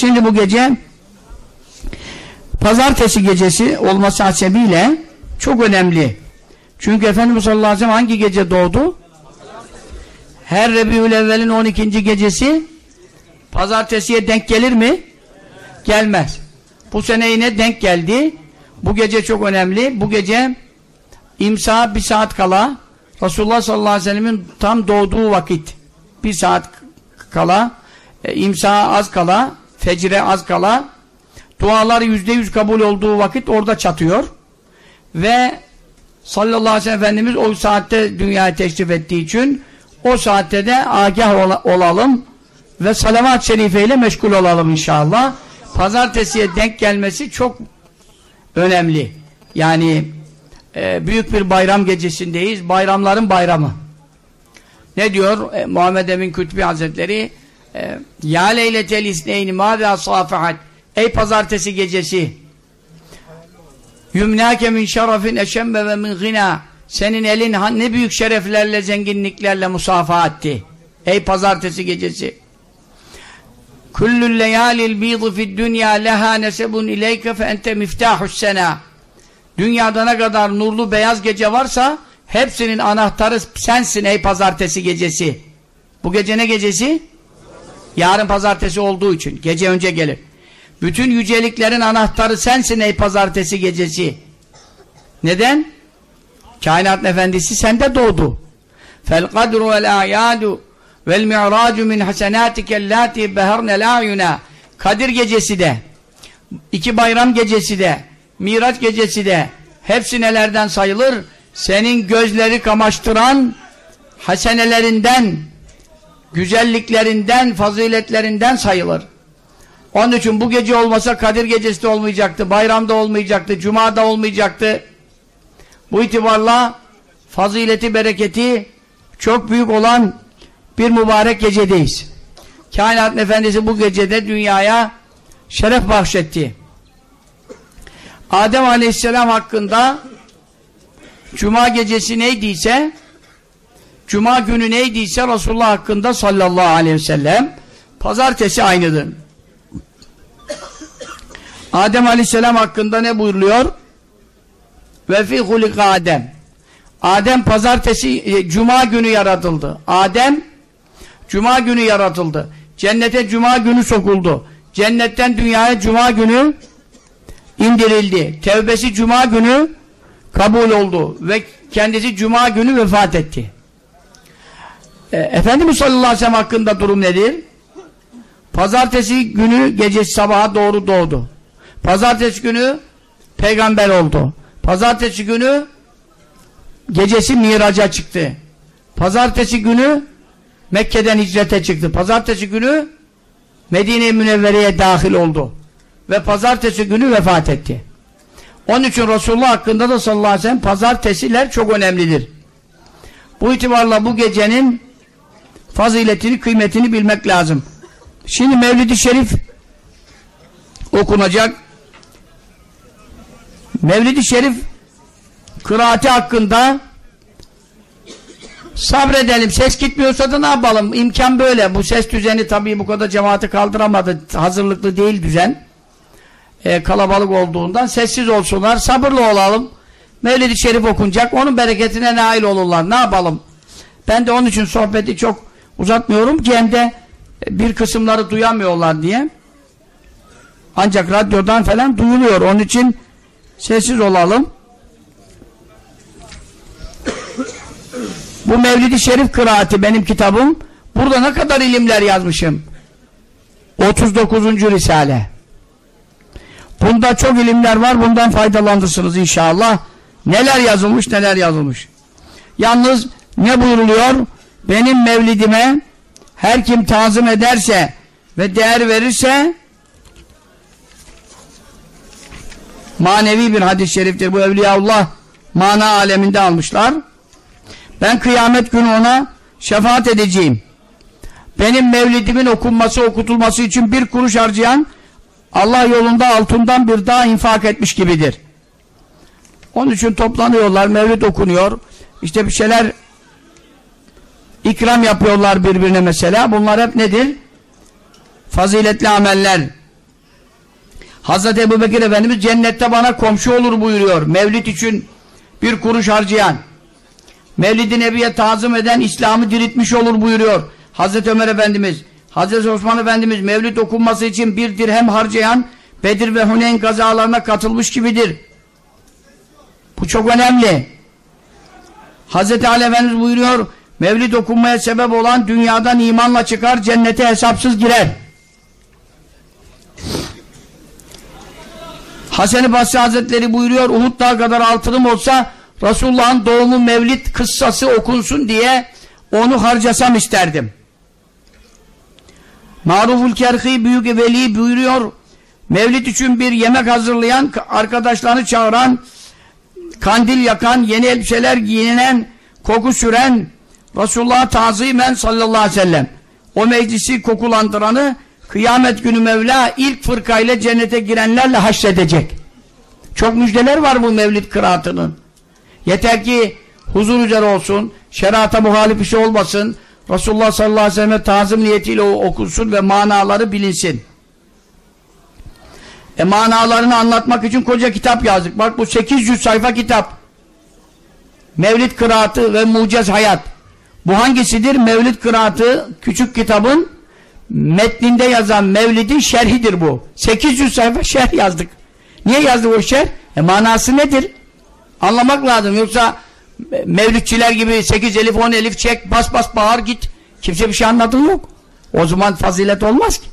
şimdi bu gece pazartesi gecesi olması hasebiyle çok önemli. Çünkü Efendimiz sallallahu aleyhi ve sellem hangi gece doğdu? Her Rebiül Evvel'in 12. gecesi pazartesiye denk gelir mi? Gelmez. Bu sene yine denk geldi. Bu gece çok önemli. Bu gece imsa bir saat kala Resulullah sallallahu aleyhi ve sellemin tam doğduğu vakit bir saat kala e, imsa az kala fecre az kala dualar yüzde yüz kabul olduğu vakit orada çatıyor ve sallallahu aleyhi ve sellem Efendimiz o saatte dünyaya teşrif ettiği için o saatte de agah ol olalım ve salavat-ı şerife ile meşgul olalım inşallah. Pazartesiye denk gelmesi çok önemli. Yani e, büyük bir bayram gecesindeyiz. Bayramların bayramı. Ne diyor e, Muhammed Emin Kütbi Hazretleri? E, ya leyletel isneyni ma ve safahat Ey pazartesi gecesi Yümnâke min şerefin eşembe ve min gina Senin elin ne büyük şereflerle, zenginliklerle musafaha etti. Ey pazartesi gecesi Kullul leyalil bîdı fid dünya leha nesebun ileyke fe ente miftahus sena Dünyada ne kadar nurlu beyaz gece varsa hepsinin anahtarı sensin ey pazartesi gecesi. Bu gece ne gecesi? Yarın pazartesi olduğu için. Gece önce gelir. Bütün yüceliklerin anahtarı sensin ey pazartesi gecesi. Neden? Kainat efendisi sende doğdu. Fel kadru vel ayadu vel mi'racu min hasenatike allati beherne la'yuna Kadir gecesi de iki bayram gecesi de Miraç gecesi de hepsi nelerden sayılır? Senin gözleri kamaştıran hasenelerinden güzelliklerinden, faziletlerinden sayılır. Onun için bu gece olmasa Kadir gecesi de olmayacaktı, bayramda olmayacaktı, cumada olmayacaktı. Bu itibarla fazileti, bereketi çok büyük olan bir mübarek gecedeyiz. Kainat Efendisi bu gecede dünyaya şeref bahşetti. Adem Aleyhisselam hakkında Cuma gecesi neydiyse Cuma günü neydiyse Resulullah hakkında sallallahu aleyhi ve sellem pazartesi aynıdır. Adem Aleyhisselam hakkında ne buyuruluyor? Ve fi hulika Adem. Adem pazartesi, e, cuma günü yaratıldı. Adem cuma günü yaratıldı. Cennete cuma günü sokuldu. Cennetten dünyaya cuma günü indirildi. Tevbesi cuma günü kabul oldu ve kendisi cuma günü vefat etti. E, Efendimiz sallallahu aleyhi ve sellem hakkında durum nedir? Pazartesi günü gecesi sabaha doğru doğdu. Pazartesi günü peygamber oldu. Pazartesi günü gecesi miraca çıktı. Pazartesi günü Mekke'den hicrete çıktı. Pazartesi günü Medine-i Münevvere'ye dahil oldu. Ve pazartesi günü vefat etti. Onun için Resulullah hakkında da sallallahu aleyhi ve sellem pazartesiler çok önemlidir. Bu itibarla bu gecenin faziletini, kıymetini bilmek lazım. Şimdi Mevlid-i Şerif okunacak. Mevlid-i Şerif kıraati hakkında sabredelim. Ses gitmiyorsa da ne yapalım? İmkan böyle. Bu ses düzeni tabii bu kadar cemaati kaldıramadı. Hazırlıklı değil düzen. Ee, kalabalık olduğundan sessiz olsunlar. Sabırlı olalım. Mevlid-i Şerif okunacak. Onun bereketine nail olurlar. Ne yapalım? Ben de onun için sohbeti çok uzatmıyorum ki hem de bir kısımları duyamıyorlar diye. Ancak radyodan falan duyuluyor. Onun için sessiz olalım. Bu Mevlid-i Şerif kıraati benim kitabım. Burada ne kadar ilimler yazmışım. 39. Risale. Bunda çok ilimler var. Bundan faydalanırsınız inşallah. Neler yazılmış neler yazılmış. Yalnız ne buyuruluyor? Benim mevlidime her kim tazım ederse ve değer verirse manevi bir hadis-i şeriftir. Bu Evliyaullah mana aleminde almışlar. Ben kıyamet günü ona şefaat edeceğim. Benim mevlidimin okunması, okutulması için bir kuruş harcayan Allah yolunda altından bir dağ infak etmiş gibidir. Onun için toplanıyorlar, mevlid okunuyor. İşte bir şeyler ikram yapıyorlar birbirine mesela. Bunlar hep nedir? Faziletli ameller. Hazreti Ebu Bekir Efendimiz cennette bana komşu olur buyuruyor. Mevlid için bir kuruş harcayan. Mevlid-i Nebi'ye tazım eden İslam'ı diriltmiş olur buyuruyor. Hazreti Ömer Efendimiz, Hazreti Osman Efendimiz mevlid okunması için bir dirhem harcayan Bedir ve Huneyn gazalarına katılmış gibidir. Bu çok önemli. Hazreti Ali Efendimiz buyuruyor, mevlid okunmaya sebep olan dünyadan imanla çıkar, cennete hesapsız girer. Hasan-ı Basri Hazretleri buyuruyor, Uhud Dağı kadar altınım olsa Resulullah'ın doğumu mevlid kıssası okunsun diye onu harcasam isterdim. Maruful Kerhi Büyük Veli buyuruyor, Mevlid için bir yemek hazırlayan, arkadaşlarını çağıran, kandil yakan, yeni elbiseler giyinen, koku süren, Resulullah'a tazimen sallallahu aleyhi ve sellem. O meclisi kokulandıranı kıyamet günü Mevla ilk fırkayla cennete girenlerle haşredecek. Çok müjdeler var bu mevlid kıraatının. Yeter ki huzur üzere olsun, şerata muhalif bir şey olmasın, Resulullah sallallahu aleyhi ve selleme tazim niyetiyle okunsun ve manaları bilinsin. E manalarını anlatmak için koca kitap yazdık. Bak bu 800 sayfa kitap. Mevlid kıraatı ve mucez hayat. Bu hangisidir? Mevlid kıraatı küçük kitabın metninde yazan Mevlid'in şerhidir bu. 800 sayfa şerh yazdık. Niye yazdık o şerh? E manası nedir? Anlamak lazım. Yoksa mevlütçiler gibi 8 elif 10 elif çek bas bas bağır git. Kimse bir şey anladığı yok. O zaman fazilet olmaz ki.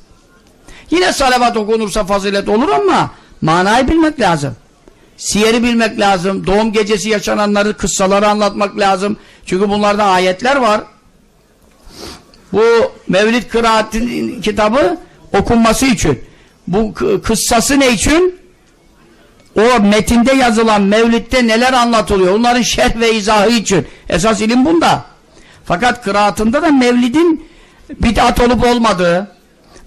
Yine salavat okunursa fazilet olur ama manayı bilmek lazım. Siyeri bilmek lazım. Doğum gecesi yaşananları, kıssaları anlatmak lazım. Çünkü bunlarda ayetler var. Bu Mevlid Kıraat'in kitabı okunması için. Bu kıssası ne için? O metinde yazılan Mevlid'de neler anlatılıyor? Onların şerh ve izahı için. Esas ilim bunda. Fakat kıraatında da Mevlid'in bid'at olup olmadığı,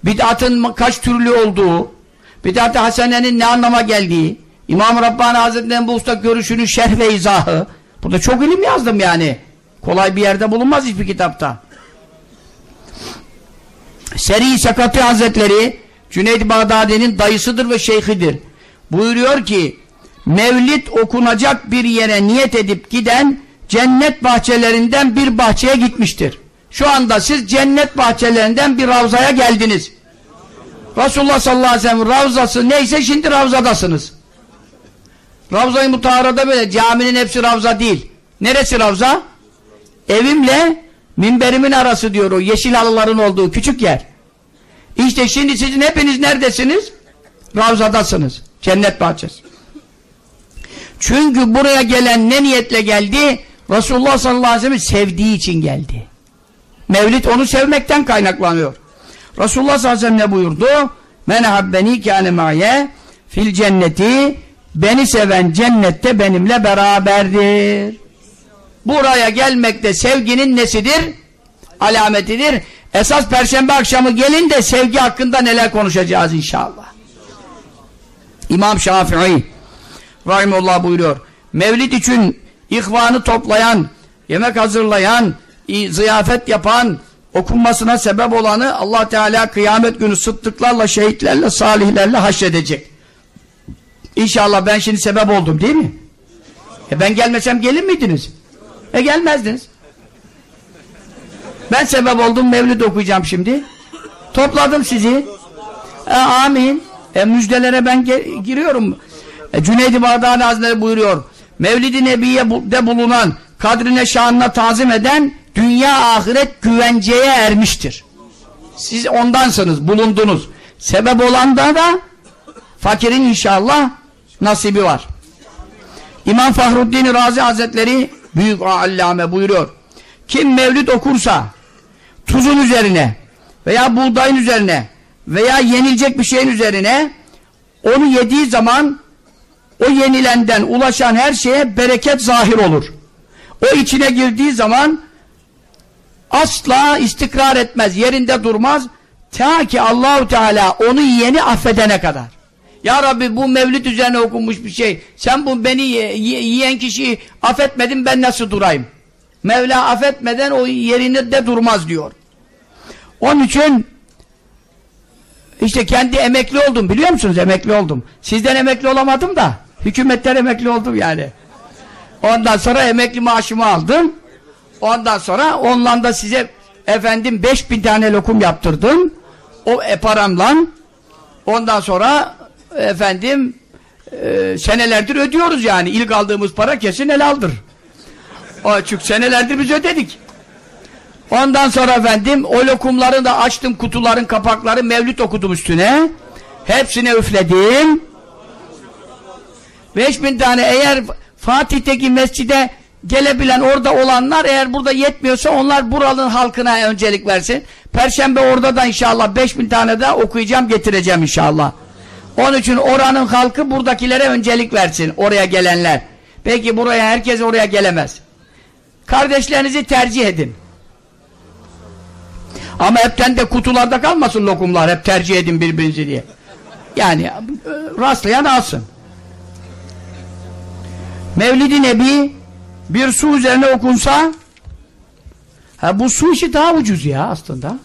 bid'atın kaç türlü olduğu, bid'at-ı hasenenin ne anlama geldiği, İmam Rabbani Hazretleri'nin bu usta görüşünün şerh ve izahı. Burada çok ilim yazdım yani. Kolay bir yerde bulunmaz hiçbir kitapta. Seri Sakati Hazretleri Cüneyd Bağdadi'nin dayısıdır ve şeyhidir. Buyuruyor ki Mevlid okunacak bir yere niyet edip giden cennet bahçelerinden bir bahçeye gitmiştir. Şu anda siz cennet bahçelerinden bir ravzaya geldiniz. Resulullah sallallahu aleyhi ve sellem ravzası neyse şimdi ravzadasınız. Ravza-i Mutahara'da böyle caminin hepsi ravza değil. Neresi ravza? Evimle minberimin arası diyor o yeşil halıların olduğu küçük yer. İşte şimdi sizin hepiniz neredesiniz? Ravzadasınız. Cennet bahçesi. Çünkü buraya gelen ne niyetle geldi? Resulullah sallallahu aleyhi ve sellem sevdiği için geldi. Mevlid onu sevmekten kaynaklanıyor. Resulullah sallallahu aleyhi ve sellem ne buyurdu? Men habbeni kâne ma'ye fil cenneti beni seven cennette benimle beraberdir. Buraya gelmekte sevginin nesidir? Alametidir. Esas perşembe akşamı gelin de sevgi hakkında neler konuşacağız inşallah. İmam Şafii Rahimullah buyuruyor. Mevlid için ihvanı toplayan, yemek hazırlayan, ziyafet yapan, okunmasına sebep olanı Allah Teala kıyamet günü sıddıklarla, şehitlerle, salihlerle haşredecek. İnşallah ben şimdi sebep oldum değil mi? E ben gelmesem gelir miydiniz? E gelmezdiniz. Ben sebep oldum mevlid okuyacağım şimdi. Topladım sizi. E, amin. E, müjdelere ben giriyorum. E, Cüneyd-i Bağdadi Hazretleri buyuruyor. Mevlid-i Nebi'de bulunan kadrine şanına tazim eden dünya ahiret güvenceye ermiştir. Siz ondansınız, bulundunuz. Sebep olan da da fakirin inşallah nasibi var. İmam Fahruddin Razi Hazretleri büyük allame buyuruyor. Kim mevlid okursa tuzun üzerine veya buğdayın üzerine veya yenilecek bir şeyin üzerine onu yediği zaman o yenilenden ulaşan her şeye bereket zahir olur. O içine girdiği zaman asla istikrar etmez, yerinde durmaz. Ta ki Allahu Teala onu yiyeni affedene kadar. Ya Rabbi bu mevlid üzerine okunmuş bir şey. Sen bu beni yiyen kişiyi affetmedin ben nasıl durayım? Mevla affetmeden o yerinde de durmaz diyor. Onun için İşte kendi emekli oldum biliyor musunuz? Emekli oldum. Sizden emekli olamadım da hükümetten emekli oldum yani. Ondan sonra emekli maaşımı aldım. Ondan sonra ondan da size efendim 5000 tane lokum yaptırdım. O e, paramla ondan sonra efendim e, senelerdir ödüyoruz yani. İlk aldığımız para kesin helaldir. O, çünkü senelerdir biz ödedik. Ondan sonra efendim o lokumları da açtım kutuların kapakları mevlüt okudum üstüne. Hepsine üfledim. 5000 tane eğer Fatih'teki mescide gelebilen orada olanlar eğer burada yetmiyorsa onlar buralın halkına öncelik versin. Perşembe orada da inşallah 5000 tane de okuyacağım getireceğim inşallah. Onun için oranın halkı buradakilere öncelik versin oraya gelenler. Peki buraya herkes oraya gelemez. Kardeşlerinizi tercih edin. Ama hepten de kutularda kalmasın lokumlar. Hep tercih edin birbirinizi diye. Yani e, rastlayan alsın. Mevlid-i Nebi bir su üzerine okunsa ha bu su işi daha ucuz ya aslında.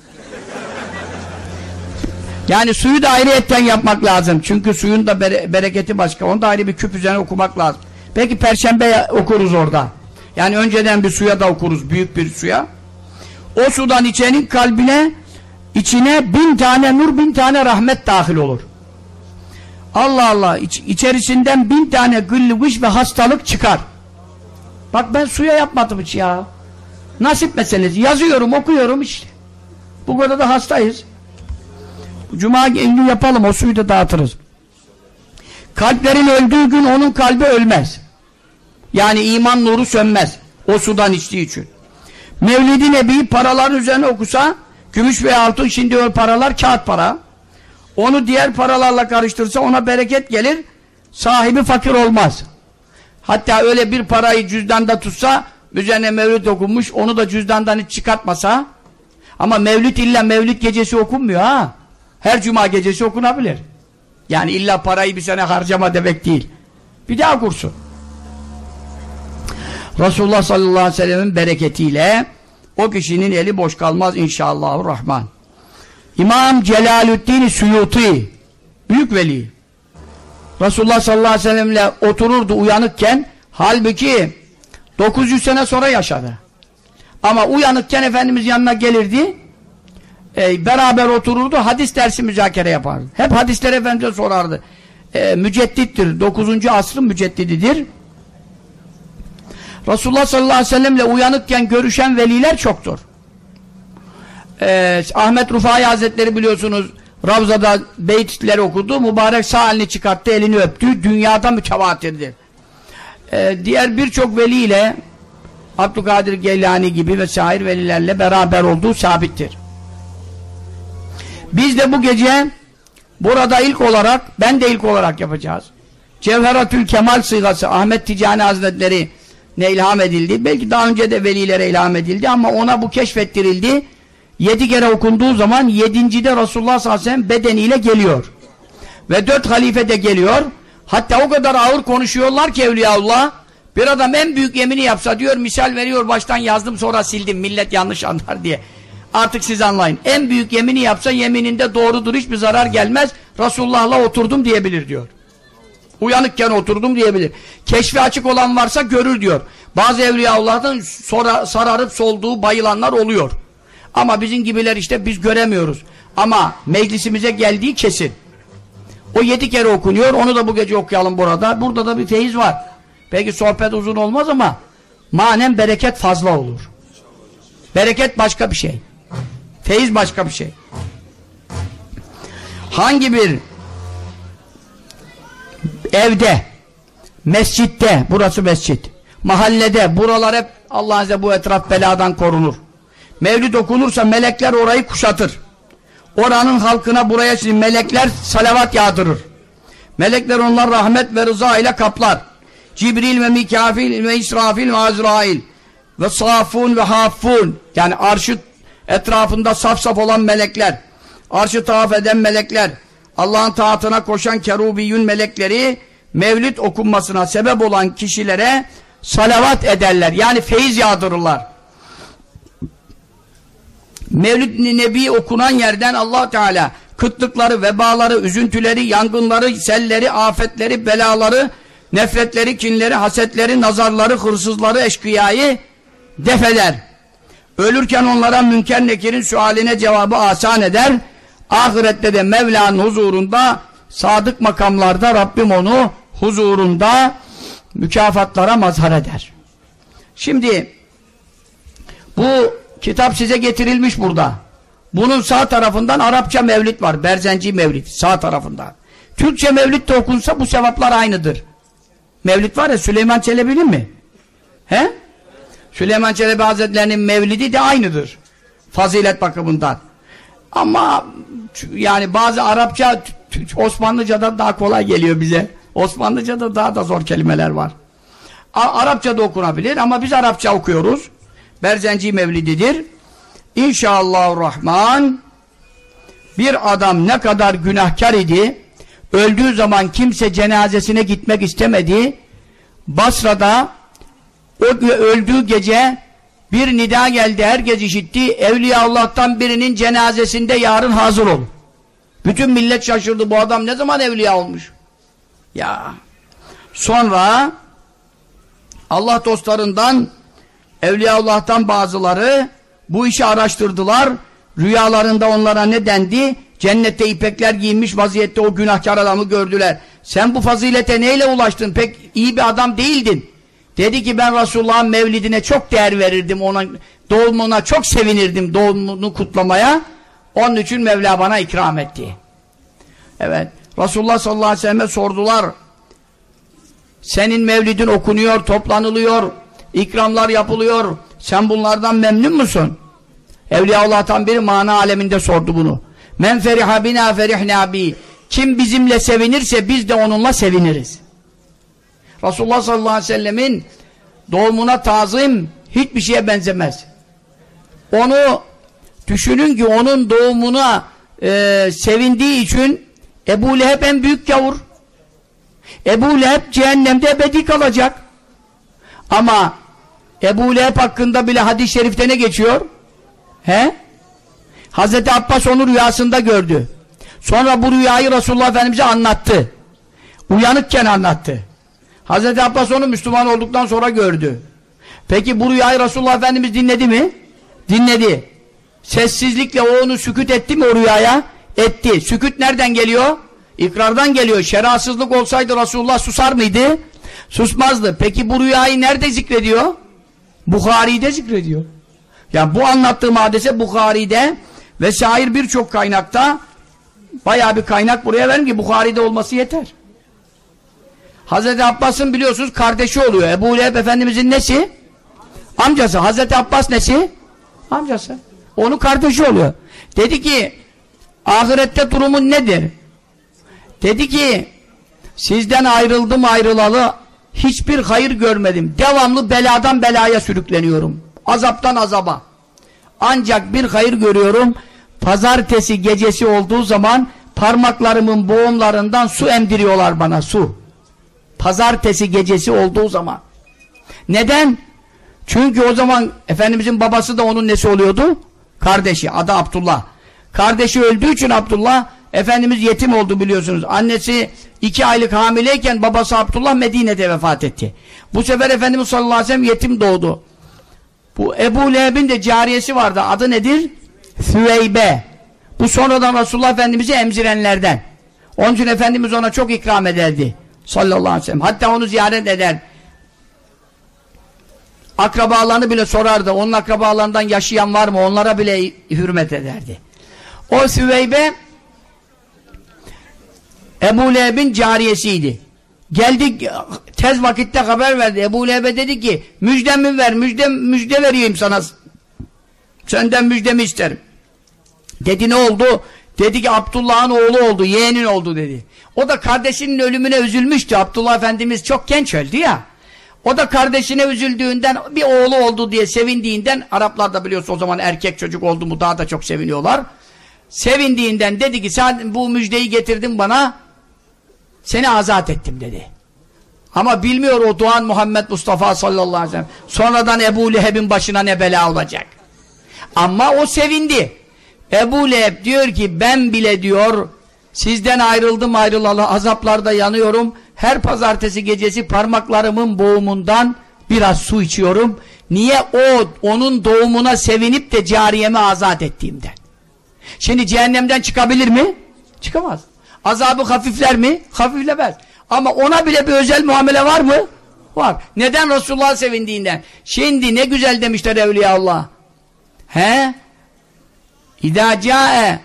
Yani suyu da ayrıyetten yapmak lazım. Çünkü suyun da bere bereketi başka. Onu da ayrı bir küp üzerine okumak lazım. Peki perşembe okuruz orada. Yani önceden bir suya da okuruz. Büyük bir suya. O sudan içenin kalbine içine bin tane nur bin tane rahmet dahil olur. Allah Allah iç, içerisinden bin tane güllü ve hastalık çıkar. Bak ben suya yapmadım hiç ya. Nasip meselesi. Yazıyorum okuyorum işte. Bu kadar da hastayız. Cuma günü yapalım o suyu da dağıtırız. Kalplerin öldüğü gün onun kalbi ölmez. Yani iman nuru sönmez. O sudan içtiği için. Mevlid-i Nebi paraların üzerine okusa gümüş ve altın şimdi o paralar kağıt para. Onu diğer paralarla karıştırsa ona bereket gelir. Sahibi fakir olmaz. Hatta öyle bir parayı cüzdanda tutsa üzerine mevlüt okunmuş onu da cüzdandan hiç çıkartmasa ama mevlüt illa mevlüt gecesi okunmuyor ha. Her cuma gecesi okunabilir. Yani illa parayı bir sene harcama demek değil. Bir daha kursun. Resulullah sallallahu aleyhi ve sellemin bereketiyle o kişinin eli boş kalmaz inşallahurrahman. İmam Celalüddin Suyuti büyük veli. Resulullah sallallahu aleyhi ve sellemle otururdu uyanıkken halbuki 900 sene sonra yaşadı. Ama uyanıkken Efendimiz yanına gelirdi e, beraber otururdu hadis dersi müzakere yapardı. Hep hadisleri Efendimiz'e sorardı. E, müceddittir. 9. asrın müceddididir. Resulullah sallallahu aleyhi ve sellemle uyanıkken görüşen veliler çoktur. Ee, Ahmet Rufai Hazretleri biliyorsunuz Ravza'da beytler okudu. Mübarek sağ elini çıkarttı, elini öptü. Dünyada mütevatirdir. Ee, diğer birçok veliyle Abdülkadir Geylani gibi ve şair velilerle beraber olduğu sabittir. Biz de bu gece burada ilk olarak, ben de ilk olarak yapacağız. Cevheratül Kemal sığası Ahmet Ticani Hazretleri ne ilham edildi. Belki daha önce de velilere ilham edildi ama ona bu keşfettirildi. Yedi kere okunduğu zaman yedincide Resulullah sallallahu aleyhi ve sellem bedeniyle geliyor. Ve dört halife de geliyor. Hatta o kadar ağır konuşuyorlar ki Evliyaullah. Bir adam en büyük yemini yapsa diyor misal veriyor baştan yazdım sonra sildim millet yanlış anlar diye. Artık siz anlayın. En büyük yemini yapsa yemininde doğrudur hiçbir zarar gelmez. Resulullah'la oturdum diyebilir diyor. Uyanıkken oturdum diyebilir. Keşfi açık olan varsa görür diyor. Bazı evliyaullah'ın sararıp solduğu bayılanlar oluyor. Ama bizim gibiler işte biz göremiyoruz. Ama meclisimize geldiği kesin. O yedi kere okunuyor. Onu da bu gece okuyalım burada. Burada da bir feyiz var. Peki sohbet uzun olmaz ama manen bereket fazla olur. Bereket başka bir şey. Feyiz başka bir şey. Hangi bir evde, mescitte, burası mescit, mahallede, buralar hep Allah Azze bu etraf beladan korunur. Mevlid okunursa melekler orayı kuşatır. Oranın halkına buraya şimdi melekler salavat yağdırır. Melekler onlar rahmet ve rıza ile kaplar. Cibril ve Mikafil ve İsrafil ve Azrail ve Safun ve Hafun yani arşı etrafında saf saf olan melekler arşı tavaf eden melekler Allah'ın taatına koşan kerubiyyün melekleri mevlid okunmasına sebep olan kişilere salavat ederler. Yani feyiz yağdırırlar. Mevlid-i Nebi okunan yerden allah Teala kıtlıkları, vebaları, üzüntüleri, yangınları, selleri, afetleri, belaları, nefretleri, kinleri, hasetleri, nazarları, hırsızları, eşkıyayı defeder. Ölürken onlara münker nekirin sualine cevabı asan eder. Ahirette de Mevla'nın huzurunda sadık makamlarda Rabbim onu huzurunda mükafatlara mazhar eder. Şimdi bu kitap size getirilmiş burada. Bunun sağ tarafından Arapça mevlit var. Berzenci mevlit sağ tarafından. Türkçe mevlit de okunsa bu sevaplar aynıdır. Mevlit var ya Süleyman Çelebi'nin mi? He? Süleyman Çelebi Hazretleri'nin mevlidi de aynıdır. Fazilet bakımından. Ama yani bazı Arapça Osmanlıca'da daha kolay geliyor bize. Osmanlıca'da daha da zor kelimeler var. Arapça da okunabilir ama biz Arapça okuyoruz. Berzenci Mevlididir. İnşallahurrahman bir adam ne kadar günahkar idi öldüğü zaman kimse cenazesine gitmek istemedi. Basra'da o öldüğü gece bir nida geldi, herkes işitti. Evliya Allah'tan birinin cenazesinde yarın hazır ol. Bütün millet şaşırdı. Bu adam ne zaman evliya olmuş? Ya. Sonra Allah dostlarından Evliya Allah'tan bazıları bu işi araştırdılar. Rüyalarında onlara ne dendi? Cennette ipekler giyinmiş vaziyette o günahkar adamı gördüler. Sen bu fazilete neyle ulaştın? Pek iyi bir adam değildin. Dedi ki ben Resulullah'ın mevlidine çok değer verirdim. Ona doğumuna çok sevinirdim doğumunu kutlamaya. Onun için Mevla bana ikram etti. Evet. Resulullah sallallahu aleyhi ve sellem'e sordular. Senin mevlidin okunuyor, toplanılıyor, ikramlar yapılıyor. Sen bunlardan memnun musun? Evliyaullah'tan biri mana aleminde sordu bunu. Men feriha bina ferihna bi. Kim bizimle sevinirse biz de onunla seviniriz. Resulullah sallallahu aleyhi ve sellemin doğumuna tazim hiçbir şeye benzemez. Onu düşünün ki onun doğumuna e, sevindiği için Ebu Leheb en büyük gavur. Ebu Leheb cehennemde ebedi kalacak. Ama Ebu Leheb hakkında bile hadis-i şerifte ne geçiyor? He? Hazreti Abbas onu rüyasında gördü. Sonra bu rüyayı Resulullah Efendimiz'e anlattı. Uyanıkken anlattı. Hazreti Abbas onu Müslüman olduktan sonra gördü. Peki bu rüyayı Resulullah Efendimiz dinledi mi? Dinledi. Sessizlikle o onu süküt etti mi o rüyaya? Etti. Süküt nereden geliyor? İkrardan geliyor. Şerasızlık olsaydı Resulullah susar mıydı? Susmazdı. Peki bu rüyayı nerede zikrediyor? Bukhari'de zikrediyor. Yani bu anlattığım hadise Bukhari'de ve şair birçok kaynakta bayağı bir kaynak buraya verin ki Bukhari'de olması yeter. Hazreti Abbas'ın biliyorsunuz kardeşi oluyor. Ebu Leheb Efendimizin nesi? Amcası. Hazreti Abbas nesi? Amcası. Onun kardeşi oluyor. Dedi ki ahirette durumun nedir? Dedi ki sizden ayrıldım ayrılalı hiçbir hayır görmedim. Devamlı beladan belaya sürükleniyorum. Azaptan azaba. Ancak bir hayır görüyorum. Pazartesi gecesi olduğu zaman parmaklarımın boğumlarından su emdiriyorlar bana su. Pazartesi gecesi olduğu zaman. Neden? Çünkü o zaman Efendimizin babası da onun nesi oluyordu? Kardeşi. Adı Abdullah. Kardeşi öldüğü için Abdullah Efendimiz yetim oldu biliyorsunuz. Annesi iki aylık hamileyken babası Abdullah Medine'de vefat etti. Bu sefer Efendimiz sallallahu aleyhi ve sellem yetim doğdu. Bu Ebu Leheb'in de cariyesi vardı. Adı nedir? Süveybe. Bu sonradan Resulullah Efendimiz'i emzirenlerden. Onun için Efendimiz ona çok ikram ederdi. Sallallahu aleyhi ve sellem. Hatta onu ziyaret eder. Akrabalarını bile sorardı. Onun akrabalarından yaşayan var mı? Onlara bile hürmet ederdi. O Süveybe Ebu Leheb'in cariyesiydi. Geldi tez vakitte haber verdi. Ebu Leheb'e dedi ki müjdemi ver, müjde, müjde vereyim sana. Senden müjdemi isterim. Dedi ne oldu? Dedi ki Abdullah'ın oğlu oldu, yeğenin oldu dedi. O da kardeşinin ölümüne üzülmüştü. Abdullah Efendimiz çok genç öldü ya. O da kardeşine üzüldüğünden bir oğlu oldu diye sevindiğinden Araplar da biliyorsun o zaman erkek çocuk oldu mu daha da çok seviniyorlar. Sevindiğinden dedi ki sen bu müjdeyi getirdin bana seni azat ettim dedi. Ama bilmiyor o Doğan Muhammed Mustafa sallallahu aleyhi ve sellem sonradan Ebu Leheb'in başına ne bela olacak. Ama o sevindi. Ebu Leheb diyor ki ben bile diyor sizden ayrıldım ayrılalı azaplarda yanıyorum. Her pazartesi gecesi parmaklarımın boğumundan biraz su içiyorum. Niye o onun doğumuna sevinip de cariyemi azat ettiğimden. Şimdi cehennemden çıkabilir mi? Çıkamaz. Azabı hafifler mi? Hafiflemez. Ama ona bile bir özel muamele var mı? Var. Neden Resulullah sevindiğinden? Şimdi ne güzel demişler Evliyaullah. He? İzâ câe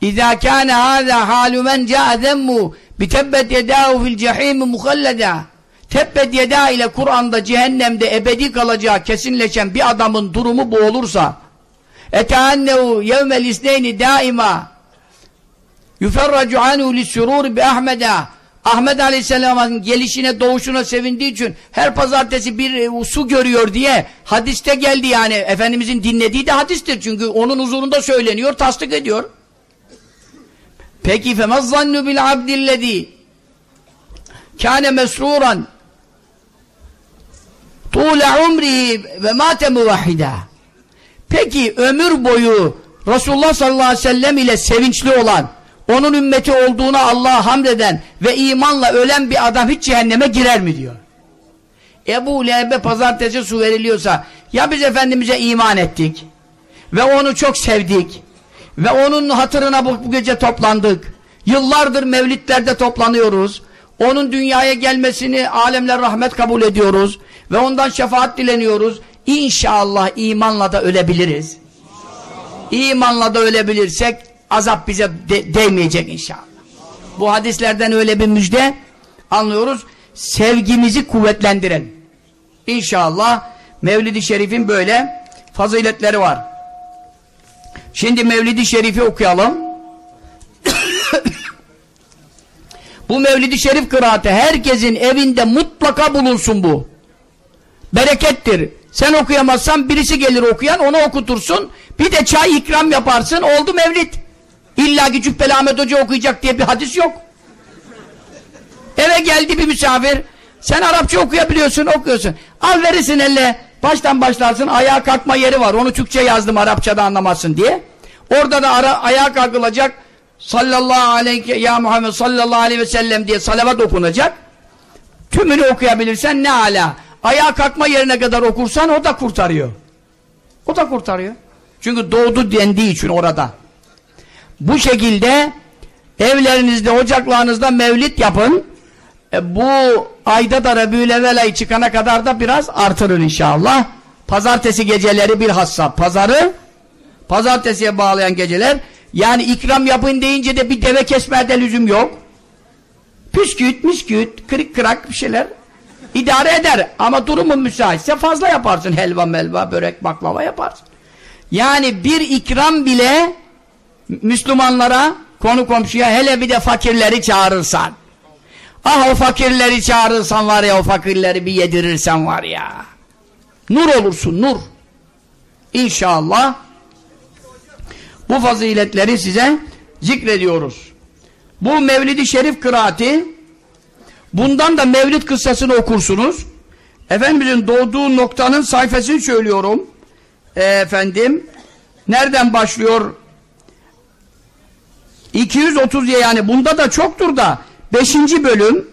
İzâ kâne hâzâ hâlü men câe zemmu bitebbet yedâhu fil cehîmi muhalledâ Tebbet yedâ ile Kur'an'da cehennemde ebedi kalacağı kesinleşen bir adamın durumu bu olursa eteannehu yevmel isneyni daima yuferracu anhu lissurûri bi Ahmed'a Ahmet Aleyhisselam'ın gelişine doğuşuna sevindiği için her pazartesi bir e, su görüyor diye hadiste geldi yani. Efendimizin dinlediği de hadistir çünkü onun huzurunda söyleniyor, tasdik ediyor. Peki femez zannu bil abdillezî kâne mesrûran tûle umrihi ve mâte muvahhidâ Peki ömür boyu Resulullah sallallahu aleyhi ve sellem ile sevinçli olan onun ümmeti olduğuna Allah'a hamd eden ve imanla ölen bir adam hiç cehenneme girer mi diyor. Ebu Leheb'e pazartesi su veriliyorsa ya biz Efendimiz'e iman ettik ve onu çok sevdik ve onun hatırına bu, bu gece toplandık. Yıllardır mevlitlerde toplanıyoruz. Onun dünyaya gelmesini alemler rahmet kabul ediyoruz ve ondan şefaat dileniyoruz. İnşallah imanla da ölebiliriz. İmanla da ölebilirsek azap bize de değmeyecek inşallah. Bu hadislerden öyle bir müjde anlıyoruz. Sevgimizi kuvvetlendiren. İnşallah Mevlid-i Şerif'in böyle faziletleri var. Şimdi Mevlid-i Şerif'i okuyalım. bu Mevlid-i Şerif kıraati herkesin evinde mutlaka bulunsun bu. Berekettir. Sen okuyamazsan birisi gelir okuyan onu okutursun. Bir de çay ikram yaparsın oldu Mevlid. İlla ki Cübbeli Ahmet Hoca okuyacak diye bir hadis yok. Eve geldi bir misafir. Sen Arapça okuyabiliyorsun, okuyorsun. Al verirsin elle. Baştan başlarsın. Ayağa kalkma yeri var. Onu Türkçe yazdım Arapçada anlamazsın diye. Orada da ara, ayağa kalkılacak. Sallallahu aleyhi ya Muhammed sallallahu aleyhi ve sellem diye salavat okunacak. Tümünü okuyabilirsen ne ala. Ayağa kalkma yerine kadar okursan o da kurtarıyor. O da kurtarıyor. Çünkü doğdu dendiği için orada. Bu şekilde evlerinizde, ocaklarınızda mevlit yapın. E, bu ayda da Rebü'l ayı çıkana kadar da biraz artırın inşallah. Pazartesi geceleri bilhassa pazarı pazartesiye bağlayan geceler yani ikram yapın deyince de bir deve kesmede lüzum yok. Püsküt, misküt, kırık kırak bir şeyler idare eder. Ama durumun müsaitse fazla yaparsın. Helva, melva, börek, baklava yaparsın. Yani bir ikram bile Müslümanlara, konu komşuya hele bir de fakirleri çağırırsan. Ah o fakirleri çağırırsan var ya o fakirleri bir yedirirsen var ya. Nur olursun nur. İnşallah bu faziletleri size zikrediyoruz. Bu Mevlid-i Şerif kıraati bundan da Mevlid kıssasını okursunuz. Efendimizin doğduğu noktanın sayfasını söylüyorum. E, efendim nereden başlıyor 230 yani bunda da çoktur da 5. bölüm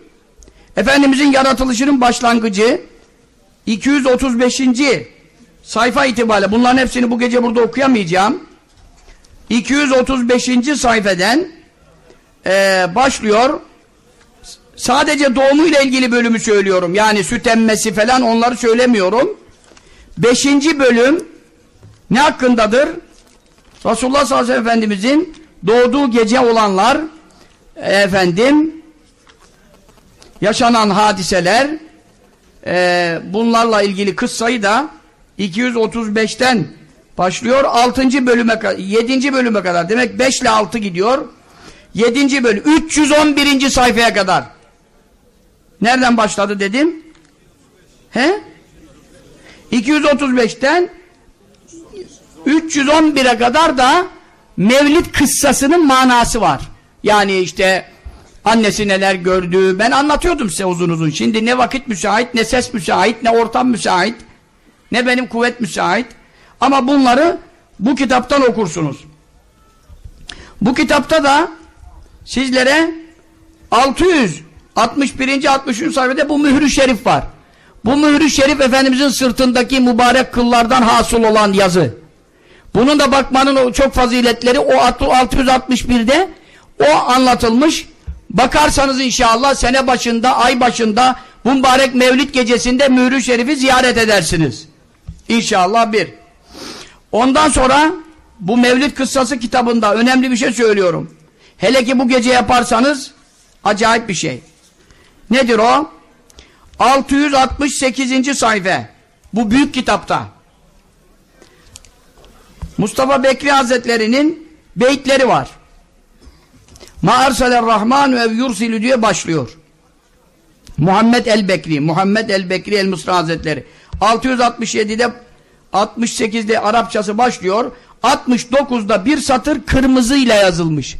Efendimizin yaratılışının başlangıcı 235. sayfa itibariyle bunların hepsini bu gece burada okuyamayacağım 235. sayfeden e, başlıyor sadece doğumuyla ilgili bölümü söylüyorum yani süt emmesi falan onları söylemiyorum 5. bölüm ne hakkındadır? Resulullah sallallahu aleyhi ve Efendimizin doğduğu gece olanlar efendim yaşanan hadiseler e, bunlarla ilgili kıssayı da 235'ten başlıyor 6. bölüme 7. bölüme kadar demek 5 ile 6 gidiyor 7. bölüm 311. sayfaya kadar nereden başladı dedim he 235'ten 311'e kadar da Mevlid kıssasının manası var. Yani işte annesi neler gördü. Ben anlatıyordum size uzun uzun. Şimdi ne vakit müsait, ne ses müsait, ne ortam müsait, ne benim kuvvet müsait. Ama bunları bu kitaptan okursunuz. Bu kitapta da sizlere 661. 63. sayfada bu mührü şerif var. Bu mührü şerif Efendimizin sırtındaki mübarek kıllardan hasıl olan yazı. Bunun da bakmanın çok faziletleri o 661'de o anlatılmış. Bakarsanız inşallah sene başında, ay başında bu mübarek mevlid gecesinde mührü şerifi ziyaret edersiniz. İnşallah bir. Ondan sonra bu mevlid kıssası kitabında önemli bir şey söylüyorum. Hele ki bu gece yaparsanız acayip bir şey. Nedir o? 668. sayfa. Bu büyük kitapta. Mustafa Bekri Hazretleri'nin beyitleri var. Ma arseler rahmanu ev yursilü diye başlıyor. Muhammed el-Bekri, Muhammed el-Bekri el-Mısra Hazretleri. 667'de 68'de Arapçası başlıyor. 69'da bir satır kırmızıyla yazılmış.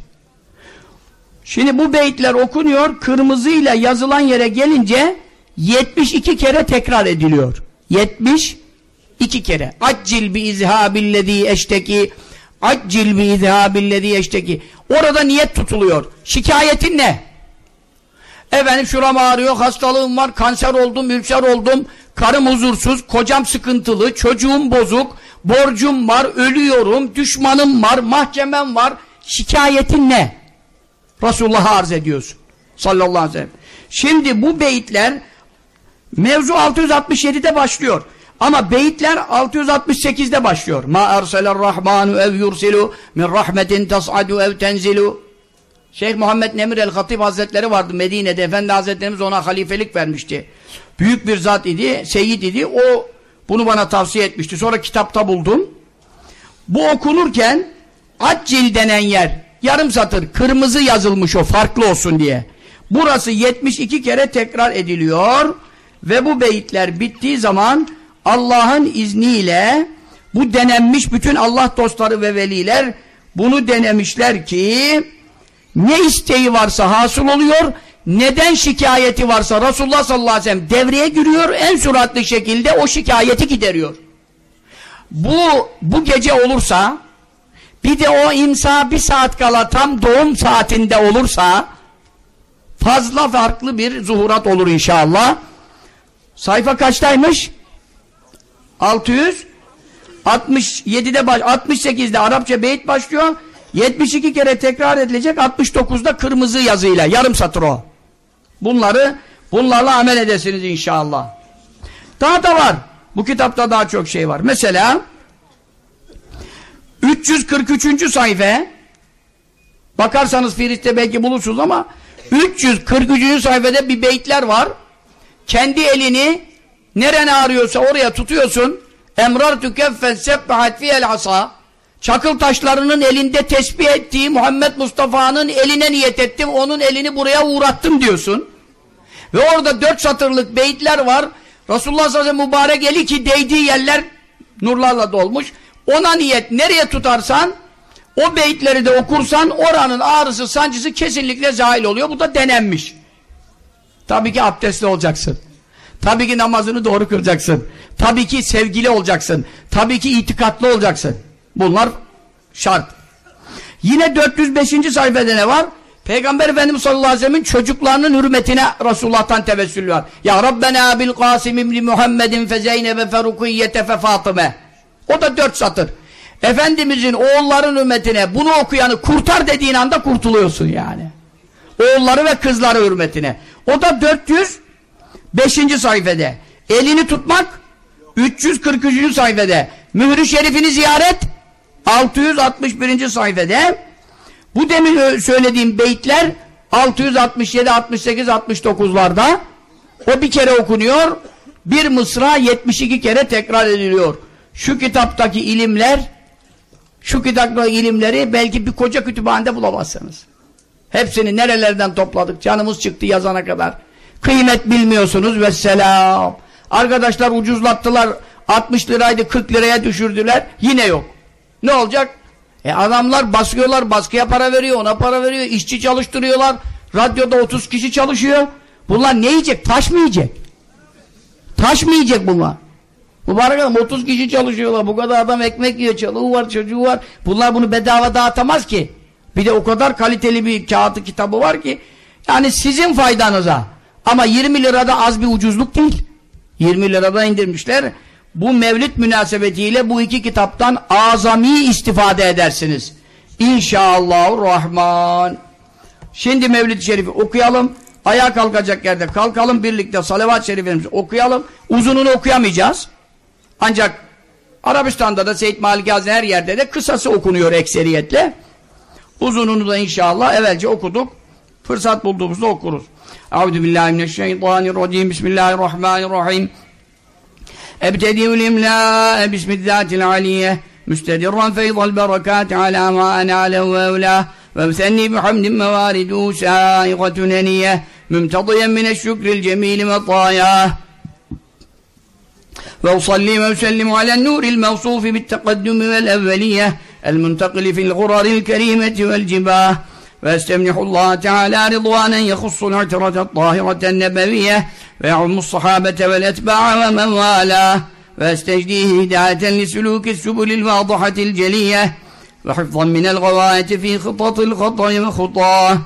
Şimdi bu beyitler okunuyor. Kırmızıyla yazılan yere gelince 72 kere tekrar ediliyor. 72 kere. Accil bi izhabillezî eşteki Accil bi izhabillezî eşteki Orada niyet tutuluyor. Şikayetin ne? Efendim şuram ağrıyor, hastalığım var, kanser oldum, ülser oldum, karım huzursuz, kocam sıkıntılı, çocuğum bozuk, borcum var, ölüyorum, düşmanım var, mahkemem var. Şikayetin ne? Resulullah'a arz ediyorsun. Sallallahu aleyhi ve sellem. Şimdi bu beyitler mevzu 667'de başlıyor. Ama beyitler 668'de başlıyor. Ma erseler rahmanu ev yursilu min rahmetin tas'adu ev tenzilu. Şeyh Muhammed Nemir el-Hatib Hazretleri vardı Medine'de. Efendi Hazretlerimiz ona halifelik vermişti. Büyük bir zat idi, seyyid idi. O bunu bana tavsiye etmişti. Sonra kitapta buldum. Bu okunurken Accil denen yer yarım satır kırmızı yazılmış o farklı olsun diye. Burası 72 kere tekrar ediliyor ve bu beyitler bittiği zaman Allah'ın izniyle bu denenmiş bütün Allah dostları ve veliler bunu denemişler ki ne isteği varsa hasıl oluyor neden şikayeti varsa Resulullah sallallahu aleyhi ve sellem devreye giriyor en süratli şekilde o şikayeti gideriyor. Bu, bu gece olursa bir de o imsa bir saat kala tam doğum saatinde olursa fazla farklı bir zuhurat olur inşallah. Sayfa kaçtaymış? 667'de baş 68'de Arapça beyit başlıyor. 72 kere tekrar edilecek 69'da kırmızı yazıyla yarım satır o. Bunları bunlarla amel edesiniz inşallah. Daha da var. Bu kitapta daha çok şey var. Mesela 343. sayfa bakarsanız Firis'te belki bulursunuz ama 343. sayfada bir beyitler var. Kendi elini nerene arıyorsa oraya tutuyorsun. Emrartu keffen sebbahat fiyel asa Çakıl taşlarının elinde tesbih ettiği Muhammed Mustafa'nın eline niyet ettim. Onun elini buraya uğrattım diyorsun. Ve orada dört satırlık beyitler var. Resulullah sallallahu aleyhi ve sellem mübarek eli ki değdiği yerler nurlarla dolmuş. Ona niyet nereye tutarsan o beyitleri de okursan oranın ağrısı sancısı kesinlikle zahil oluyor. Bu da denenmiş. Tabii ki abdestli olacaksın. Tabii ki namazını doğru kılacaksın. Tabii ki sevgili olacaksın. Tabii ki itikatlı olacaksın. Bunlar şart. Yine 405. sayfada ne var? Peygamber Efendimiz sallallahu aleyhi ve sellem'in çocuklarının hürmetine Resulullah'tan tevessül var. Ya Rabbena bil Kasim ibn Muhammedin fe Zeynebe fe Rukiyyete fe Fatıme. O da dört satır. Efendimizin oğulların hürmetine bunu okuyanı kurtar dediğin anda kurtuluyorsun yani. Oğulları ve kızları hürmetine. O da 405. sayfede. Elini tutmak 343. sayfede. Mührü şerifini ziyaret 661. sayfede. Bu demin söylediğim beyitler 667, 68, 69'larda o bir kere okunuyor. Bir mısra 72 kere tekrar ediliyor. Şu kitaptaki ilimler şu kitaptaki ilimleri belki bir koca kütüphanede bulamazsınız. Hepsini nerelerden topladık canımız çıktı yazana kadar. Kıymet bilmiyorsunuz ve selam. Arkadaşlar ucuzlattılar 60 liraydı 40 liraya düşürdüler yine yok. Ne olacak? E adamlar basıyorlar baskıya para veriyor ona para veriyor işçi çalıştırıyorlar. Radyoda 30 kişi çalışıyor. Bunlar ne yiyecek? Taş mı yiyecek? Taş mı yiyecek bunlar? Mübarek adam 30 kişi çalışıyorlar. Bu kadar adam ekmek yiyor. Çoluğu var çocuğu var. Bunlar bunu bedava dağıtamaz ki. Bir de o kadar kaliteli bir kağıtı kitabı var ki yani sizin faydanıza. Ama 20 lirada az bir ucuzluk değil. 20 lirada indirmişler. Bu mevlid münasebetiyle bu iki kitaptan azami istifade edersiniz. İnşallahurrahman. Şimdi Mevlid-i Şerif'i okuyalım. Ayağa kalkacak yerde kalkalım birlikte salavat-ı şeriflerimizi okuyalım. Uzununu okuyamayacağız. Ancak Arabistan'da da Seyyid Malik Hazretleri her yerde de kısası okunuyor ekseriyetle. Uzununu da inşallah evvelce okuduk. Fırsat bulduğumuzda okuruz. أعوذ بالله من الشيطان الرجيم. بسم الله الرحمن الرحيم. ابتدئ الإملاء باسم الذات العلية مستدرا فيض البركات على ما أناله وأولاه وامثني بحمد موارده سائغة ننية ممتضيا من الشكر الجميل مطاياه وأصلي وأسلم على النور الموصوف بالتقدم والأولية المنتقل في الغرر الكريمة والجباه. ويستمنح الله تعالى رضوانا يخص العترة الطاهرة النبوية ويعم الصحابة والأتباع ومن والاه ويستجديه هداية لسلوك السبل الواضحة الجلية وحفظا من الغواية في خطط الخطأ وخطاه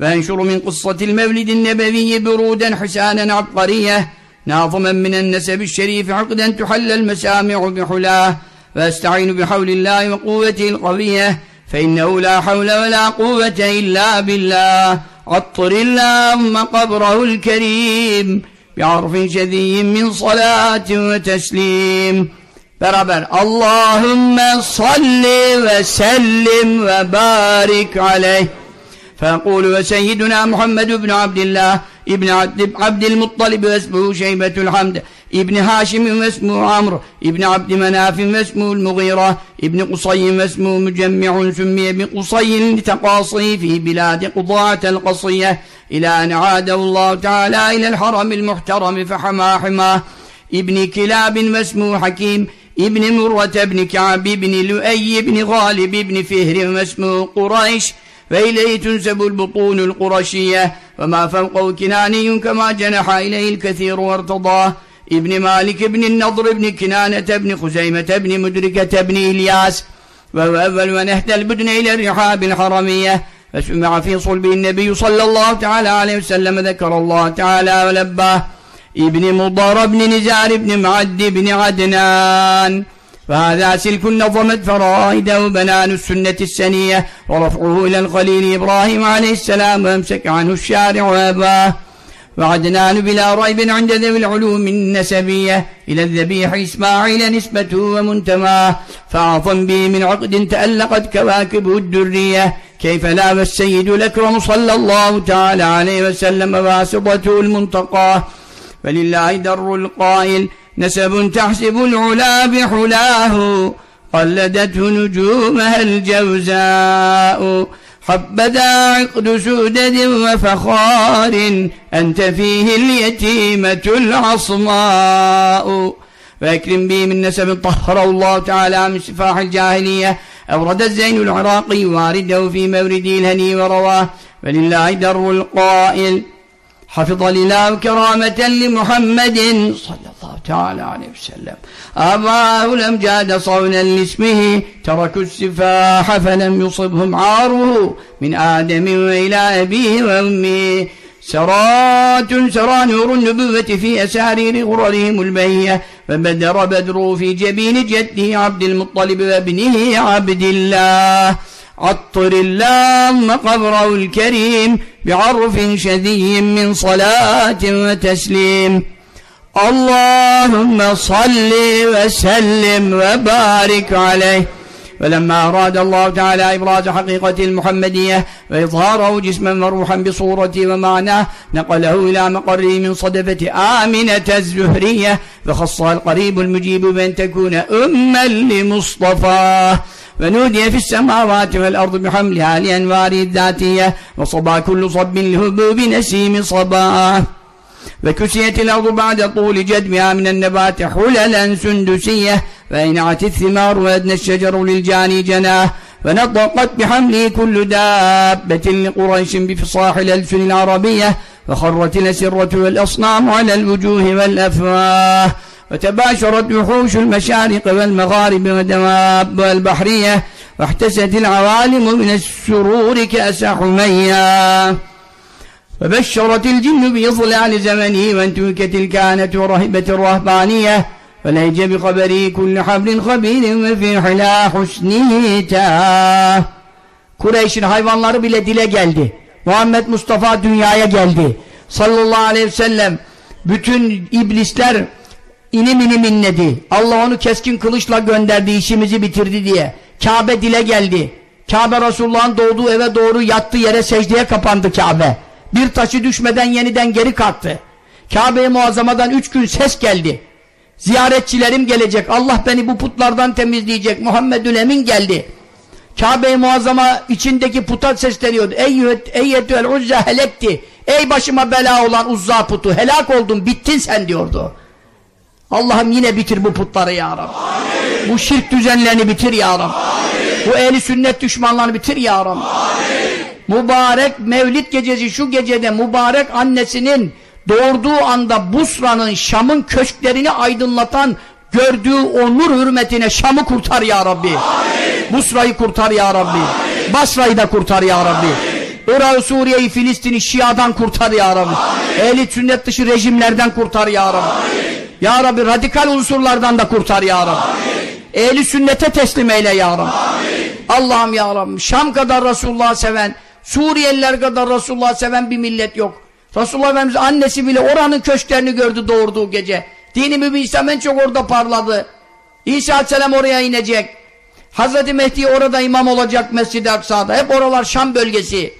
وينشر من قصة المولد النبوي برودا حسانا عبقرية ناظما من النسب الشريف عقدا تحل المسامع بحلاه ويستعين بحول الله وقوته القوية فإنه لا حول ولا قوة إلا بالله. عطر اللهم قبره الكريم بعرف شذي من صلاة وتسليم. salli ve sellim ve barik aleyh فيقول وسيدنا محمد بن عبد الله ابن عبد المطلب واسمه شيبة الحمد. ابن هاشم واسمه عمرو ابن عبد مناف واسمه المغيرة ابن قصي واسمه مجمع سمي بقصي لتقاصي في بلاد قضاعة القصية إلى أن عاده الله تعالى إلى الحرم المحترم فحما حماه ابن كلاب واسمه حكيم ابن مروة بن كعب بن لؤي بن غالب بن فهر واسمه قريش. وإليه تنسب البطون القرشية وما فوقه كناني كما جنح إليه الكثير وارتضاه. ابن مالك بن النضر بن كنانة بن خزيمة بن مدركة بن إلياس وهو أول من أهدى البدن إلى الرحاب الحرمية. فسمع في صلبه النبي صلى الله تعالى عليه وسلم ذكر الله تعالى ولباه ابن مضر بن نزار بن معد بن عدنان. فهذا سلك نظمت فرائده بنان السنة السنية ورفعه إلى الخليل إبراهيم عليه السلام وأمسك عنه الشارع وأباه. وعدنان بلا ريب عند ذوي العلوم النسبية. إلى الذبيح إسماعيل نسبته ومنتماه. فأعظم به من عقد تألقت كواكبه الدرية. كيف لا والسيد الأكرم صلى الله تعالى عليه وسلم واسطته المنتقاه ولله در القائل نسب تحسب العلا بحلاه. قلدته نجومها الجوزاء. حبذا عقد سودد وفخار. أنت فيه اليتيمة العصماء. فأكرم به من نسب طهره الله تعالى من سفاح الجاهلية. أورد الزين العراقي وأرده في مورده الهني ورواه. ولله در القائل. حفظ الإله كرامة لمحمد صلى الله تعالى عليه وسلم. أباه الأمجاد صونا لاسمه تركوا السفاح فلم يصبهم عاره من آدم وإلى أبيه وأمه. سرات سرى نور النبوة في أسارير غررهم البهية فبدر بدره في جبين جده عبد المطلب وابنه عبد الله. عطر اللهم قبره الكريم بعرف شذي من صلاة وتسليم. اللهم صل وسلم وبارك عليه. ولما أراد الله تعالى إبراز حقيقة المحمدية وإظهاره جسما وروحا بصورته ومعناه نقله إلى مقره من صدفة آمنة الزهرية فخصها القريب المجيب بأن تكون أما لمصطفاه ونودي في السماوات والأرض بحملها لأنوار الذاتية وصبا كل صب لهبوب نسيم صباه وكسيت الأرض بعد طول جدبها من النبات حللا سندسية فإنعت الثمار وأدنى الشجر للجاني جناه فنطقت بحمله كل دابة لقريش بفصاح الألسن العربية فخرت الأسرة والأصنام على الوجوه والأفواه. وتباشرت وحوش المشارق والمغارب ودواب البحرية واحتست العوالم من السرور كأس حميا وبشرت الجن بإضلال زمني وانتوكت الكهنة ورهبة الرهبانية فلهج بخبري كل حبل خبير وفي حلا حسنه تاه Kureyş'in hayvanları bile dile geldi. Muhammed Mustafa dünyaya geldi. Sallallahu aleyhi ve sellem bütün iblisler inim inim inledi. Allah onu keskin kılıçla gönderdi, işimizi bitirdi diye. Kabe dile geldi. Kabe Resulullah'ın doğduğu eve doğru yattığı yere secdeye kapandı Kabe. Bir taşı düşmeden yeniden geri kalktı. Kabe-i Muazzama'dan üç gün ses geldi. Ziyaretçilerim gelecek. Allah beni bu putlardan temizleyecek. Muhammedül Emin geldi. Kabe-i Muazzama içindeki puta sesleniyordu. Eyyetüel uzza helekti. Ey başıma bela olan uzza putu. Helak oldun, bittin sen diyordu. Allah'ım yine bitir bu putları ya Rabbi. Amin. Bu şirk düzenlerini bitir ya Rabbi. Amin. Bu ehli sünnet düşmanlarını bitir ya Rabbi. Amin. Mübarek Mevlid gecesi şu gecede mübarek annesinin doğurduğu anda Busra'nın Şam'ın köşklerini aydınlatan gördüğü onur hürmetine Şam'ı kurtar ya Rabbi. Busra'yı kurtar ya Rabbi. Basra'yı da kurtar ya Rabbi. Irak'ı, Suriye'yi, Filistin'i Şia'dan kurtar ya Rabbi. Ehli sünnet dışı rejimlerden kurtar ya Rabbi. Amin. Ya Rabbi radikal unsurlardan da kurtar ya Rabbi. Amin. Ehli sünnete teslim eyle ya Rabbi. Allah'ım ya Rabbi. Şam kadar Resulullah'ı seven, Suriyeliler kadar Resulullah'ı seven bir millet yok. Resulullah Efendimiz annesi bile oranın köşklerini gördü doğurduğu gece. Dini mübin İslam en çok orada parladı. İsa Aleyhisselam oraya inecek. Hazreti Mehdi orada imam olacak Mescid-i Aksa'da. Hep oralar Şam bölgesi.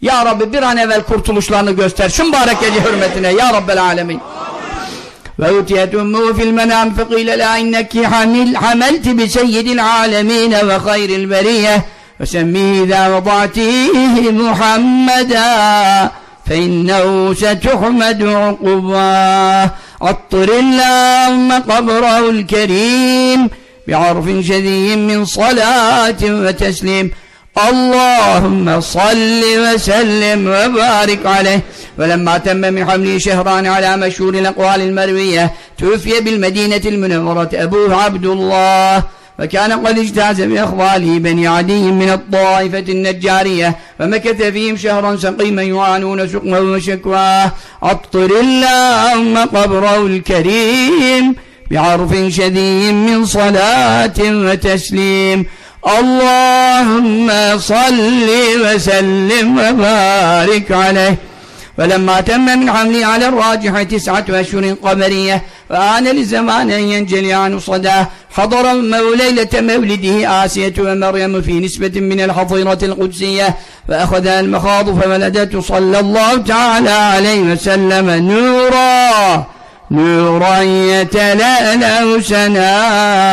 Ya Rabbi bir an evvel kurtuluşlarını göster. Şu mübarek gece hürmetine. Ya Rabbel Alemin. فأتيت أمه في المنام فقيل لها إنك حمل حملت بسيد العالمين وخير البرية. وسميه إذا وضعتيه محمدا فإنه ستحمد عقباه. عطر اللهم قبره الكريم بعرف شديد من صلاة وتسليم. اللهم صل وسلم وبارك عليه. فلما تم من حمله شهران على مشهور الأقوال المروية توفي بالمدينة المنورة أبوه عبد الله. فكان قد اجتاز بأخواله بني عدي من الطائفة النجارية فمكث فيهم شهرا سقيما يعانون سقمه وشكواه أطر اللهم قبره الكريم بعرف شديد من صلاة وتسليم. اللهم صل وسلم وبارك عليه. فلما تم من حمله على الراجح تسعة أشهر قمرية فآن لزمان أن ينجلي عنه صداه حضر ليلة مولده آسية ومريم في نسبة من الحظيرة القدسية فأخذها المخاض فولدته صلى الله تعالى عليه وسلم نورا نورا يتلألأ سناه.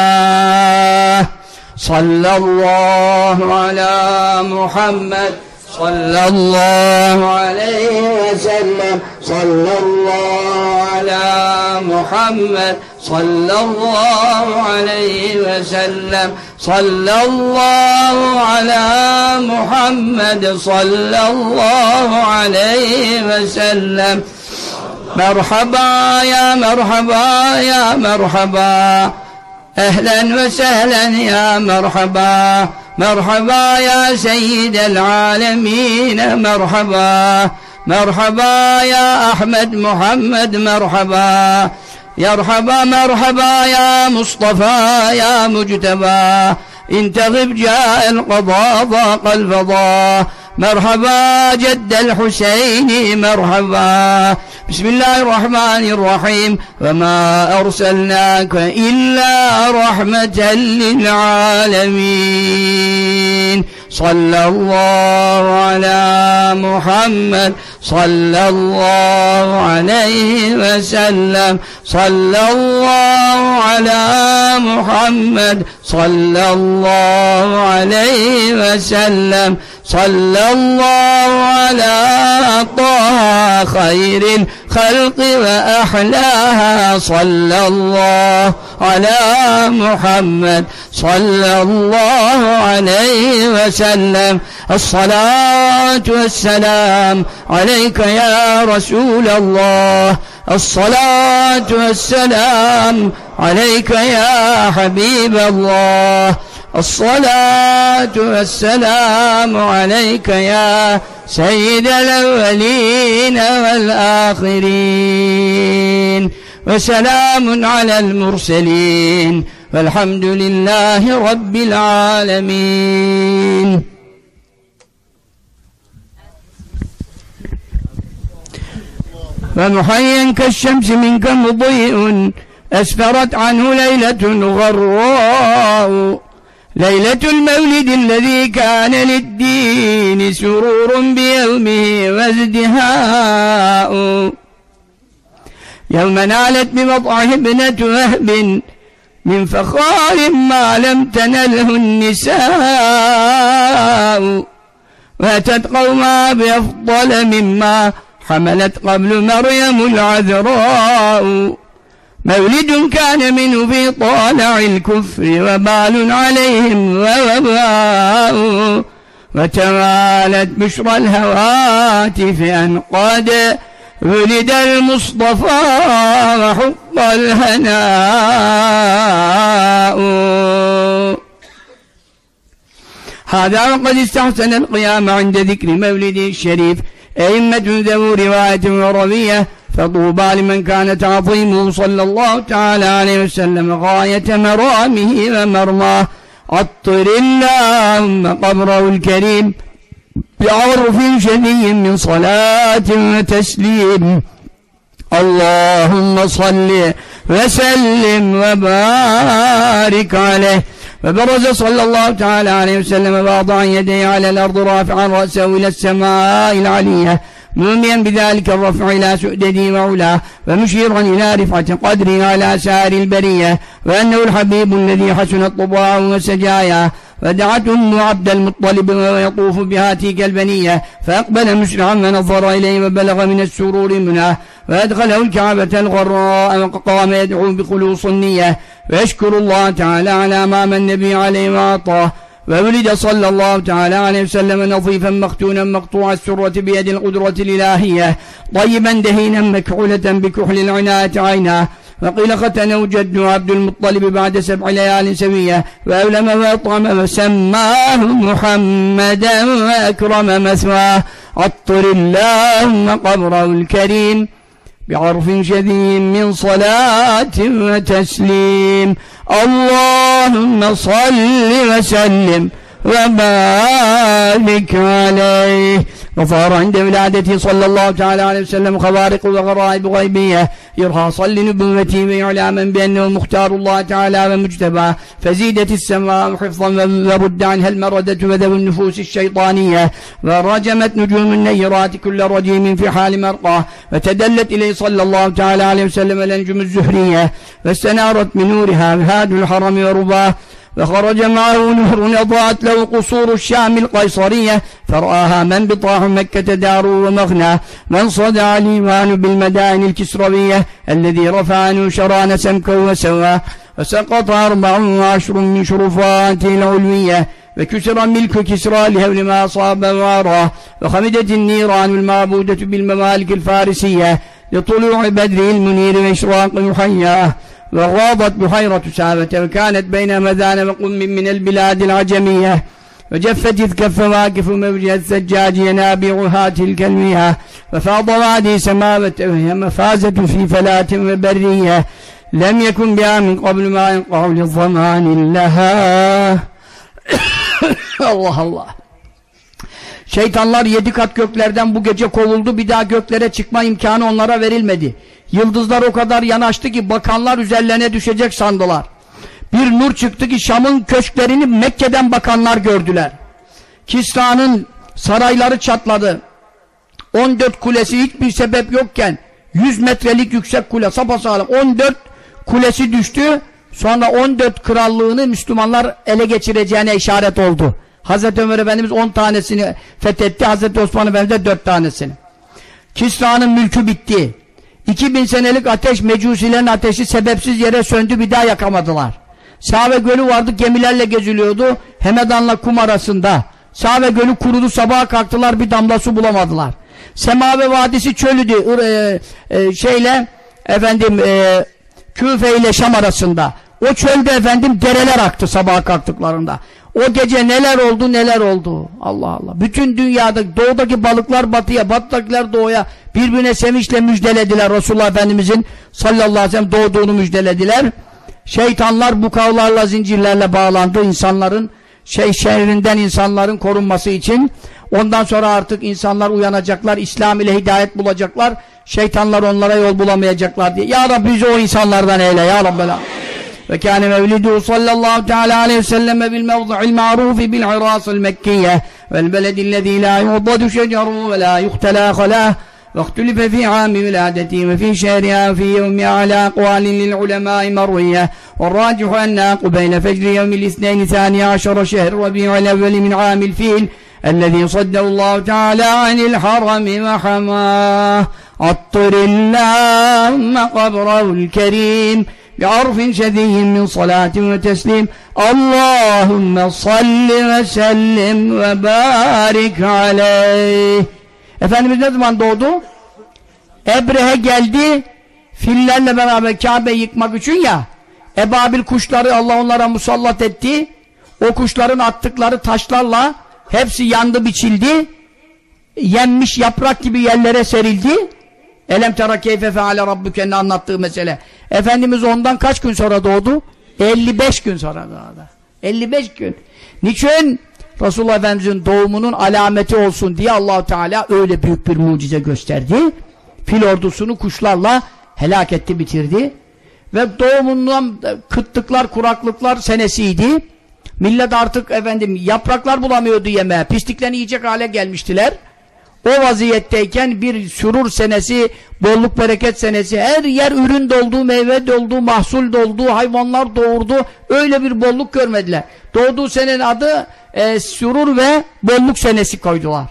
صلى الله على محمد. صلى الله عليه وسلم. صلى الله على محمد. صلى الله عليه وسلم. صلى الله على محمد. صلى الله عليه وسلم. مرحبا يا مرحبا يا مرحبا. أهلا وسهلا يا مرحبا. مرحبا يا سيد العالمين. مرحبا. مرحبا يا أحمد محمد. مرحبا. يرحبا مرحبا يا مصطفى يا مجتبى. إن تغب جاء القضاء ضاق الفضاء. مرحبا جد الحسين مرحبا. بسم الله الرحمن الرحيم. وما أرسلناك إلا رحمة للعالمين. صلى الله على محمد. صلى الله عليه وسلم. صلى الله على محمد. صلى الله عليه وسلم. صلى الله على طه خير الخلق وأحلاها. صلى الله على محمد. صلى الله عليه وسلم. الصلاة والسلام عليك يا رسول الله. الصلاة والسلام عليك يا حبيب الله. الصلاة والسلام عليك يا سيد الأولين والآخرين وسلام على المرسلين والحمد لله رب العالمين. فمحيا كالشمس منك مضيء أسفرت عنه ليلة غراء. ليلة المولد الذي كان للدين سرور بيومه وازدهاء. يوم نالت بمطعه ابنة وهب من فخار ما لم تنله النساء. واتت قوما بأفضل مما حملت قبل مريم العذراء. مولد كان منه في طالع الكفر وبال عليهم ووباء وتوالت بشرى الهواتف أن قد ولد المصطفى وحق الهناء. هذا وقد استحسن القيام عند ذكر مولده الشريف أئمة ذو رواية وروية فطوبى لمن كان تعظيمه صلى الله تعالى عليه وسلم غاية مرامه ومرماه. عطر اللهم قبره الكريم بعرف شديد من صلاة وتسليم. اللهم صل وسلم وبارك عليه. فبرز صلى الله تعالى عليه وسلم وضع يديه على الأرض رافعا رأسه إلى السماء العلية موميا بذلك الرفع إلى سؤدده وعلاه ومشيرا إلى رفعة قدره على سائر البرية وأنه الحبيب الذي حسنت طباعه وسجاياه فدعت أم عبد المطلب وهو يطوف بها تلك البنية فأقبل مسرعا ونظر إليه وبلغ من السرور منه فأدخله الكعبة الغراء وقام يدعو بخلوص النية ويشكر الله تعالى على ما من النبي عليه وأعطاه. وولد صلى الله تعالى عليه وسلم نظيفا مختونا مقطوع السرة بيد القدرة الإلهية طيبا دهينا مكحولة بكحل العناية عيناه وقيل ختنه جده عبد المطلب بعد سبع ليال سوية وأولم وأطعم وسماه محمدا وأكرم مثواه. عطر اللهم قبره الكريم بعرف شديد من صلاة وتسليم. Allahümme salli ve sellim ve balik aleyh. وصار عند ولادته صلى الله تعالى عليه وسلم خوارق وغرائب غيبية إرهاصا لنبوته وإعلاما بأنه مختار الله تعالى ومجتبى فزيدت السماء حفظا ورد عنها المردة وذو النفوس الشيطانية ورجمت نجوم النيرات كل رجيم في حال مرقاه فتدلت إليه صلى الله تعالى عليه وسلم الأنجم الزهرية فاستنارت من نورها هاد الحرم ورباه فخرج معه نهر أضاءت له قصور الشام القيصرية فرآها من بطاح مكة دار ومغنى. من صدع الإيمان بالمدائن الكسروية الذي رفع نوشران سمكا وسواه فسقط أربع وعشر من شرفاته العلوية فكسر ملك كسرى لهول ما أصاب واراه وخمدت النيران المعبودة بالممالك الفارسية لطلوع بدر المنير وإشراق يحياه وغاضت بحيرة سابة وكانت بين مذان وقم من البلاد العجمية وجفت إذ كف واقف موجه الثجاج ينابيعها تلك المياه وفاض وادي سماوة وهي مفازة في فلاة وبرية لم يكن بها من قبل ما ينقع للضمان لها Allah Allah Şeytanlar yedi kat göklerden bu gece kovuldu bir daha göklere çıkma imkanı onlara verilmedi Yıldızlar o kadar yanaştı ki bakanlar üzerlerine düşecek sandılar. Bir nur çıktı ki Şam'ın köşklerini Mekke'den bakanlar gördüler. Kisra'nın sarayları çatladı. 14 kulesi hiçbir sebep yokken 100 metrelik yüksek kule sapasağlam 14 kulesi düştü. Sonra 14 krallığını Müslümanlar ele geçireceğine işaret oldu. Hazreti Ömer Efendimiz 10 tanesini fethetti. Hazreti Osman Efendimiz de 4 tanesini. Kisra'nın mülkü bitti. 2000 senelik ateş, mecusilerin ateşi sebepsiz yere söndü bir daha yakamadılar. Save Gölü vardı gemilerle geziliyordu. Hemedan'la kum arasında. Save Gölü kurudu sabaha kalktılar bir damla su bulamadılar. Semave Vadisi çölüdü. E, e, şeyle efendim e, Küfe ile Şam arasında. O çölde efendim dereler aktı sabah kalktıklarında. O gece neler oldu neler oldu. Allah Allah. Bütün dünyada doğudaki balıklar batıya, batıdakiler doğuya birbirine sevinçle müjdelediler. Resulullah Efendimizin sallallahu aleyhi ve sellem doğduğunu müjdelediler. Şeytanlar bu kavlarla zincirlerle bağlandı. insanların şey şehrinden insanların korunması için. Ondan sonra artık insanlar uyanacaklar. İslam ile hidayet bulacaklar. Şeytanlar onlara yol bulamayacaklar diye. Ya Rabbi bizi o insanlardan eyle. Ya Rabbi. Ve kâne mevlidu sallallahu teala aleyhi ve selleme bil mevdu'il ma'rufi bil irâsil mekkiye vel beledillezî lâ yu'dadu şeceru ve lâ yuhtelâ halâh واختلف في عام ولادته وفي شهرها وفي يوم على أقوال للعلماء مروية. والراجح أنها قبيل فجر يوم الاثنين ثاني عشر شهر ربيع الأول من عام الفيل الذي صده الله تعالى عن الحرم وحماه عطر اللهم قبره الكريم بعرف شديد من صلاة وتسليم. اللهم صل وسلم وبارك عليه. Efendimiz ne zaman doğdu? Ebrehe geldi fillerle beraber Kabe'yi yıkmak için ya Ebabil kuşları Allah onlara musallat etti o kuşların attıkları taşlarla hepsi yandı biçildi yenmiş yaprak gibi yerlere serildi Elem tera keyfe feale rabbuke'nin anlattığı mesele Efendimiz ondan kaç gün sonra doğdu? 55 gün sonra doğdu 55 gün niçin? Resulullah Efendimiz'in doğumunun alameti olsun diye Allahu Teala öyle büyük bir mucize gösterdi. Fil ordusunu kuşlarla helak etti, bitirdi. Ve doğumundan kıtlıklar, kuraklıklar senesiydi. Millet artık efendim yapraklar bulamıyordu yemeye. Pisliklerini yiyecek hale gelmiştiler. O vaziyetteyken bir sürur senesi, bolluk bereket senesi, her yer ürün doldu, meyve doldu, mahsul doldu, hayvanlar doğurdu. Öyle bir bolluk görmediler. Doğduğu senenin adı e, sürur ve bolluk senesi koydular.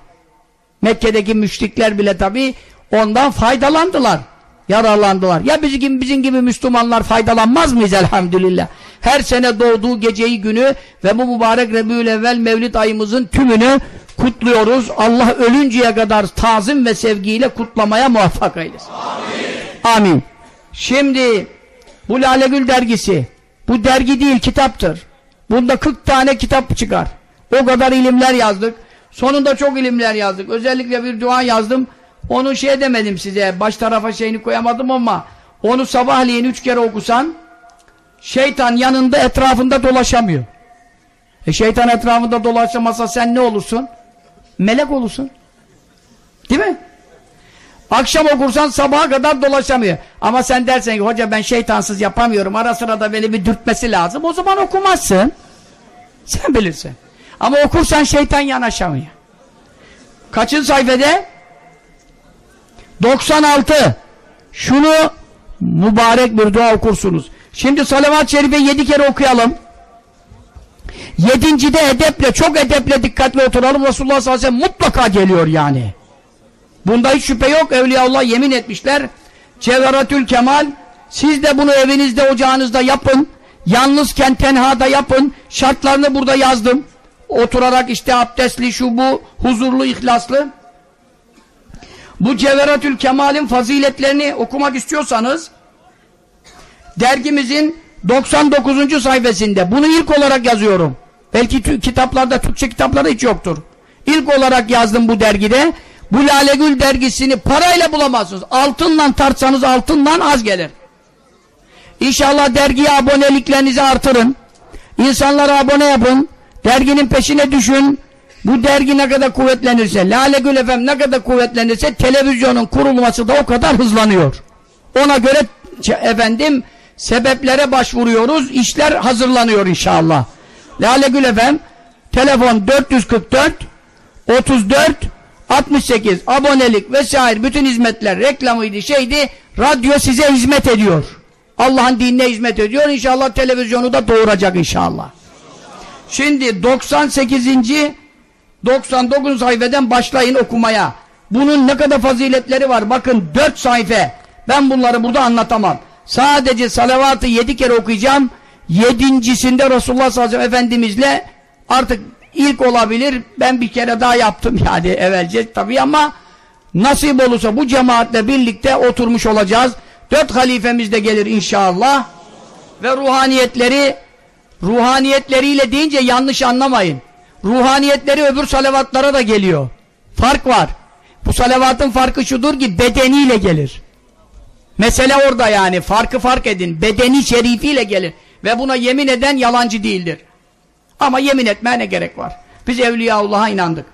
Mekke'deki müşrikler bile tabi ondan faydalandılar. Yararlandılar. Ya bizim gibi, bizim gibi Müslümanlar faydalanmaz mıyız elhamdülillah? Her sene doğduğu geceyi günü ve bu mübarek Rebü'l-Evvel Mevlid ayımızın tümünü kutluyoruz. Allah ölünceye kadar tazim ve sevgiyle kutlamaya muvaffak eylesin. Amin. Amin. Şimdi bu Lale Gül dergisi bu dergi değil kitaptır. Bunda 40 tane kitap çıkar. O kadar ilimler yazdık. Sonunda çok ilimler yazdık. Özellikle bir dua yazdım. Onu şey demedim size. Baş tarafa şeyini koyamadım ama onu sabahleyin üç kere okusan şeytan yanında etrafında dolaşamıyor. E şeytan etrafında dolaşamazsa sen ne olursun? Melek olursun. Değil mi? Akşam okursan sabaha kadar dolaşamıyor. Ama sen dersen ki hoca ben şeytansız yapamıyorum. Ara sıra da beni bir dürtmesi lazım. O zaman okumazsın. Sen bilirsin. Ama okursan şeytan yanaşamıyor. Kaçın sayfede? 96. Şunu mübarek bir dua okursunuz. Şimdi salavat-ı şerife yedi kere okuyalım. Yedincide edeple, çok edeple dikkatli oturalım. Resulullah sallallahu aleyhi ve sellem mutlaka geliyor yani. Bunda hiç şüphe yok. Evliyaullah yemin etmişler. Cevheratül Kemal siz de bunu evinizde, ocağınızda yapın. Yalnızken tenhada yapın. Şartlarını burada yazdım. Oturarak işte abdestli, şu bu, huzurlu, ihlaslı. Bu Cevheratül Kemal'in faziletlerini okumak istiyorsanız dergimizin 99. sayfasında bunu ilk olarak yazıyorum. Belki kitaplarda, Türkçe kitaplarda hiç yoktur. İlk olarak yazdım bu dergide. Bu Lalegül dergisini parayla bulamazsınız. Altınla tartsanız altından az gelir. İnşallah dergiye aboneliklerinizi artırın. İnsanlara abone yapın. Derginin peşine düşün. Bu dergi ne kadar kuvvetlenirse, Lale Gül Efem ne kadar kuvvetlenirse televizyonun kurulması da o kadar hızlanıyor. Ona göre efendim sebeplere başvuruyoruz. İşler hazırlanıyor inşallah. Lale Gül Efem telefon 444 34 68 abonelik vesaire bütün hizmetler reklamıydı şeydi radyo size hizmet ediyor. Allah'ın dinine hizmet ediyor. İnşallah televizyonu da doğuracak inşallah. Şimdi 98. 99 sayfeden başlayın okumaya. Bunun ne kadar faziletleri var. Bakın 4 sayfa. Ben bunları burada anlatamam. Sadece salavatı 7 kere okuyacağım. Yedincisinde Resulullah sallallahu aleyhi ve Efendimizle artık ilk olabilir. Ben bir kere daha yaptım yani evvelce tabii ama nasip olursa bu cemaatle birlikte oturmuş olacağız. Dört halifemiz de gelir inşallah. ve ruhaniyetleri ruhaniyetleriyle deyince yanlış anlamayın. Ruhaniyetleri öbür salavatlara da geliyor. Fark var. Bu salavatın farkı şudur ki bedeniyle gelir. Mesele orada yani. Farkı fark edin. Bedeni şerifiyle gelir. Ve buna yemin eden yalancı değildir. Ama yemin etmeye ne gerek var? Biz Evliyaullah'a inandık.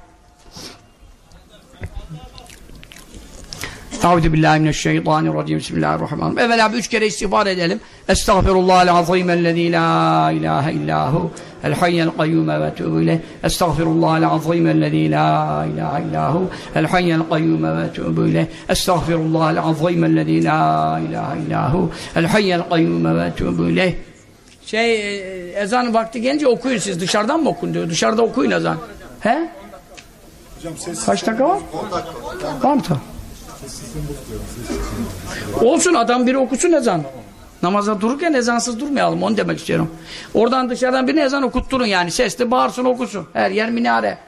Euzu billahi mineşşeytanirracim. Bismillahirrahmanirrahim. Evvela bir üç kere istiğfar edelim. Estağfirullahal azimellezî la ilahe illahu el hayyel kayyum ve etûbü ileyh. Estağfirullahal azimellezî la ilahe illahu el hayyel kayyum ve etûbü ileyh. Estağfirullahal azimellezî la ilahe illahu el hayyel kayyum ve etûbü ileyh. Şey e, ezan vakti gelince okuyun siz. Dışarıdan mı okun diyor. Dışarıda okuyun ezan. He? Kaç dakika var? Var mı? Olsun adam biri okusun ezan. Namaza dururken ezansız durmayalım onu demek istiyorum. Oradan dışarıdan birine ezan okutturun yani. Sesli bağırsın okusun. Her yer minare.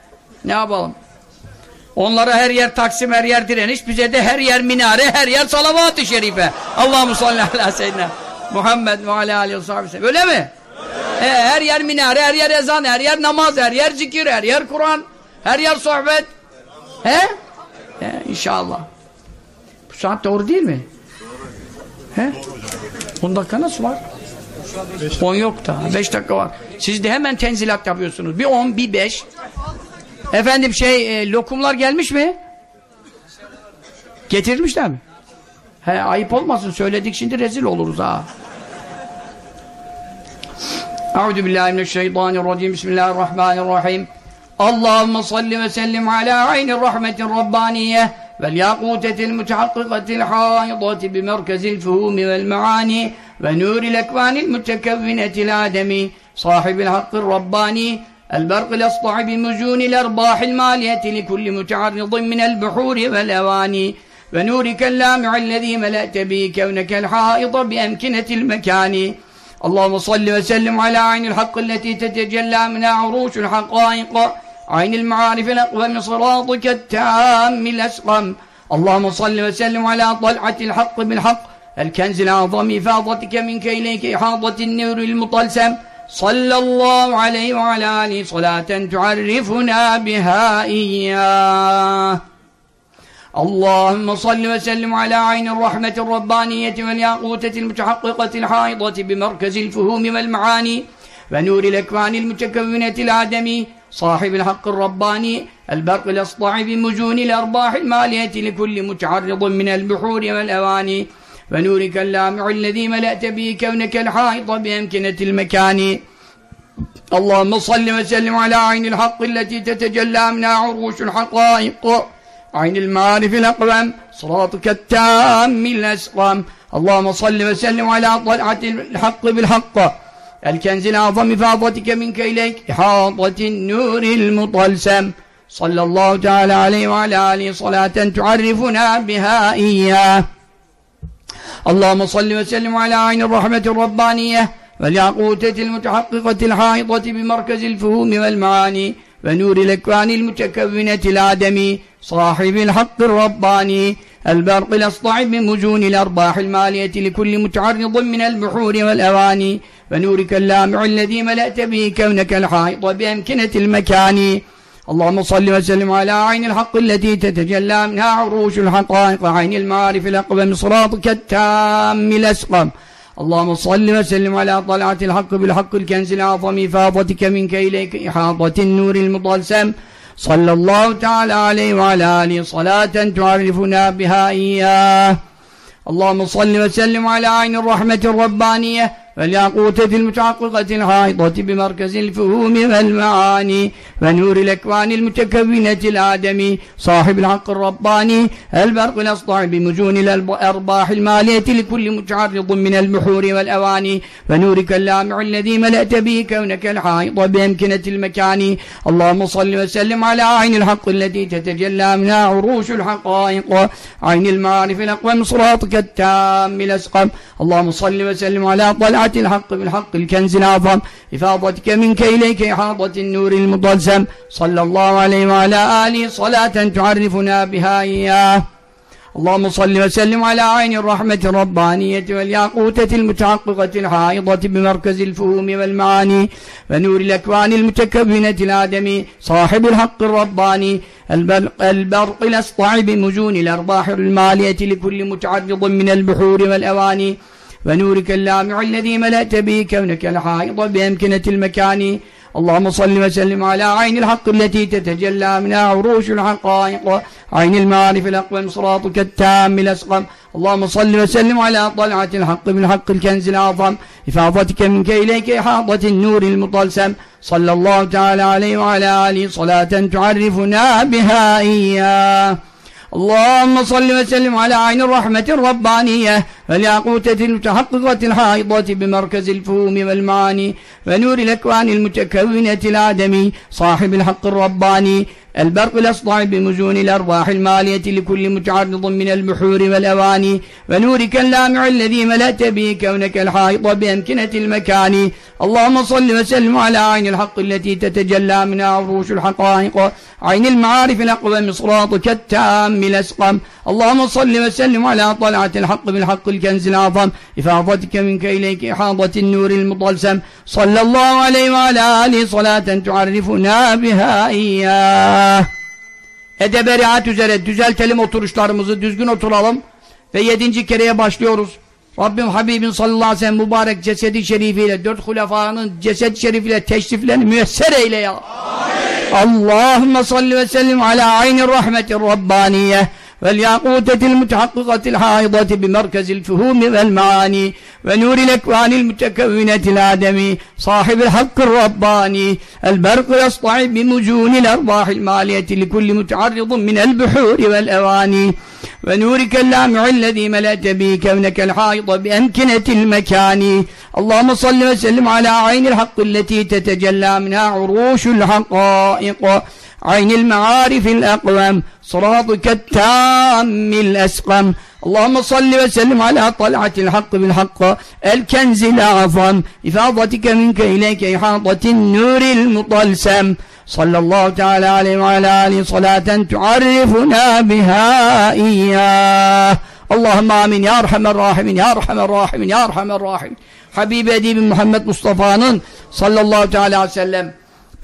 Ne yapalım? Onlara her yer Taksim, her yer direniş. Bize de her yer minare, her yer salavat-ı şerife. Allahu salli ala seyyidina Muhammed ve ala aleyhi ve Öyle mi? Evet. E, her yer minare, her yer ezan, her yer namaz, her yer zikir, her yer Kur'an, her yer sohbet. He? He, inşallah. Bu saat doğru değil mi? He? 10 dakika nasıl var? 10 yok da. 5 dakika var. Siz de hemen tenzilat yapıyorsunuz. Bir 10, bir 5. Efendim şey, e, lokumlar gelmiş mi? Getirmişler mi? He, ayıp olmasın. Söyledik şimdi rezil oluruz ha. Euzu billahi mineşşeytanirracim. Bismillahirrahmanirrahim. Allahümme salli ve sellim ala ayni rahmetin rabbaniye والياقوتة المتحققة الحائضة بمركز الفهوم والمعاني ونور الأكوان المتكونة الآدمي صاحب الحق الرباني البرق الأسطع بمجون الأرباح المالية لكل متعرض من البحور والأواني ونورك اللامع الذي ملأت به كونك الحائط بأمكنة المكان اللهم صل وسلم على عين الحق التي تتجلى منها عروش الحقائق عين المعارف الأقوم صراطك التام الأسقم. اللهم صل وسلم على طلعة الحق بالحق. الكنز الأعظم إفاضتك منك إليك إحاضة النور المطلسم. صلى الله عليه وعلى آله. صلاة تعرفنا بها إياه. اللهم صل وسلم على عين الرحمة الربانية والياقوتة المتحققة الحائضة بمركز الفهوم والمعاني ونور الأكوان المتكونة الآدمي صاحب الحق الرباني البرق الأسطع بمجون الأرباح المالية لكل متعرض من البحور والأواني. ونورك اللامع الذي ملأت به كونك الحائط بأمكنة المكان. اللهم صل وسلم على عين الحق التي تتجلى منها عروش الحقائق. عين المعارف الأقوم صراطك التام الأسقم اللهم صل وسلم على طلعة الحق بالحق. الكنز الأعظم إفاضتك منك إليك إحاطة النور المطلسم. صلى الله تعالى عليه وعلى آله صلاة تعرفنا بها إياه. اللهم صل وسلم على عين الرحمة الربانية والياقوتة المتحققة الحائطة بمركز الفهوم والمعاني. ونور الأكوان المتكونة الآدمي صاحب الحق الرباني. البرق الأسطع بمجون الأرباح المالية لكل متعرض من البحور والأواني. ونورك اللامع الذي ملأت به كونك الحائط بأمكنة المكان. اللهم صل وسلم على عين الحق التي تتجلى منها عروش الحقائق عين المعارف الأقوم صراطك التام الأسقم. اللهم صل وسلم على طلعة الحق بالحق الكنز الأعظم إفاضتك منك إليك إحاطة النور المطلسم صلى الله تعالى عليه وعلى آله صلاة تعرفنا بها إياه. اللهم صل وسلم على عين الرحمة الربانية. والياقوتة المتعققة الحائطة بمركز الفهوم والمعاني ونور الأكوان المتكونة الآدمي صاحب الحق الرباني البرق الأسطع بمجون الأرباح المالية لكل متعرض من البحور والأواني ونورك اللامع الذي ملأت به كونك الحائط بأمكنة المكان اللهم صل وسلم على عين الحق التي تتجلى منها عروش الحقائق عين المعارف الأقوم صراطك التام الأسقم اللهم صل وسلم على طلعة الحق بالحق الكنز الأعظم. إفاضتك منك إليك إحاطة النور المطلسم صلى الله عليه وعلى آله صلاة تعرفنا بها إياه. اللهم صل وسلم على عين الرحمة الربانية والياقوتة المتحققة الحائضة بمركز الفهوم والمعاني ونور الأكوان المتكونة الآدمي صاحب الحق الرباني البرق, البرق الأسطع بمجون الأرباح المالية لكل متعرض من البحور والأواني. ونورك اللامع الذي ملأت به كونك الحائض بأمكنة المكان. اللهم صل وسلم على عين الحق التي تتجلى منها عروش الحقائق. عين المعارف الأقوم صراطك التام الأسقم. اللهم صل وسلم على طلعة الحق بالحق الكنز الأعظم. إفاضتك منك إليك إحاطة النور المطلسم. صلى الله تعالى عليه وعلى آله. صلاة تعرفنا بها إياه. اللهم صل وسلم على عين الرحمة الربانية والياقوتة المتحققة الحائضة بمركز الفهوم والمعاني ونور الأكوان المتكونة الآدمي صاحب الحق الرباني البرق الأصدع بمزون الأرواح المالية لكل متعرض من البحور والأواني ونورك اللامع الذي ملأت به كونك الحائط بأمكنة المكان. اللهم صل وسلم على عين الحق التي تتجلى منها عروش الحقائق عين المعارف الأقوى صراطك التام الأسقم. اللهم صل وسلم على طلعة الحق بالحق الكنز الأعظم إفاضتك منك إليك إحاضة النور المطلسم. صلى الله عليه وعلى آله صلاة تعرفنا بها إياه Edebe riayet üzere düzeltelim oturuşlarımızı, düzgün oturalım ve yedinci kereye başlıyoruz. Rabbim Habibin sallallahu aleyhi ve sellem mübarek cesedi şerifiyle, dört hulefanın cesed şerifiyle teşriflerini müyesser eyle ya. Amin. Allahümme salli ve sellim ala ayni rahmetir Rabbaniye. والياقوتة المتحققة الحائضة بمركز الفهوم والمعاني ونور الأكوان المتكونة الآدمي صاحب الحق الرباني. البرق يسطع بمجون الأرواح المالية لكل متعرض من البحور والأواني. ونورك اللامع الذي ملأت به كونك الحائض بأمكنة المكان. اللهم صل وسلم على عين الحق التي تتجلى منها عروش الحقائق. عين المعارف الأقوم صراطك التام الأسقم اللهم صل وسلم على طلعة الحق بالحق الكنز الأعظم إفاضتك منك إليك إحاطة النور المطلسم صلى الله تعالى عليه وعلى آله صلاة تعرفنا بها إياه اللهم آمين يا أرحم الراحمين يا أرحم الراحمين يا أرحم الراحمين Habibi Edibim Muhammed Mustafa'nın sallallahu teala aleyhi ve sellem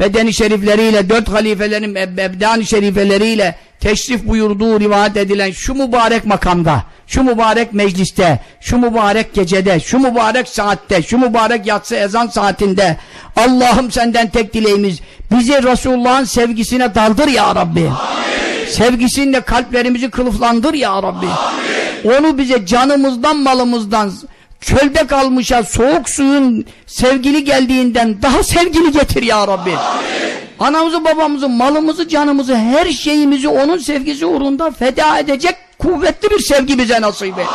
bedeni şerifleriyle, dört halifelerin ebdan şerifeleriyle teşrif buyurduğu rivayet edilen şu mübarek makamda, şu mübarek mecliste, şu mübarek gecede, şu mübarek saatte, şu mübarek yatsı ezan saatinde Allah'ım senden tek dileğimiz bizi Resulullah'ın sevgisine daldır ya Rabbi. Amin. Sevgisinle kalplerimizi kılıflandır ya Rabbi. Amin. Onu bize canımızdan malımızdan çölde kalmışa soğuk suyun sevgili geldiğinden daha sevgili getir ya Rabbi. Amin. Anamızı babamızı malımızı canımızı her şeyimizi onun sevgisi uğrunda feda edecek kuvvetli bir sevgi bize nasip eyle.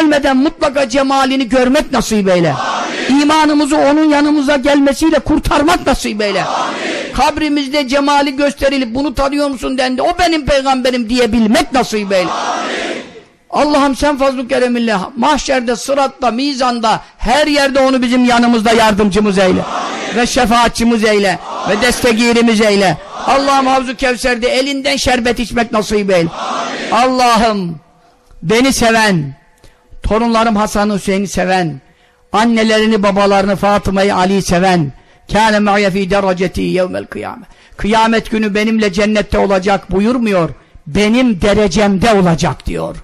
Ölmeden mutlaka cemalini görmek nasip eyle. Amin. İmanımızı onun yanımıza gelmesiyle kurtarmak nasip eyle. Amin. Kabrimizde cemali gösterilip bunu tanıyor musun dendi. O benim peygamberim diyebilmek nasip eyle. Allah'ım sen fazl-ı kereminle mahşerde, sıratta, mizanda her yerde onu bizim yanımızda yardımcımız eyle. Amin. Ve şefaatçimiz eyle. Amin. Ve destekirimiz eyle. Allah'ım Havzu Kevser'de elinden şerbet içmek nasip eyle. Allah'ım beni seven, torunlarım Hasan Hüseyin'i seven, annelerini, babalarını, Fatıma'yı, Ali'yi seven, kâne me'ye fî dereceti yevmel kıyamet. Kıyamet günü benimle cennette olacak buyurmuyor. Benim derecemde olacak diyor.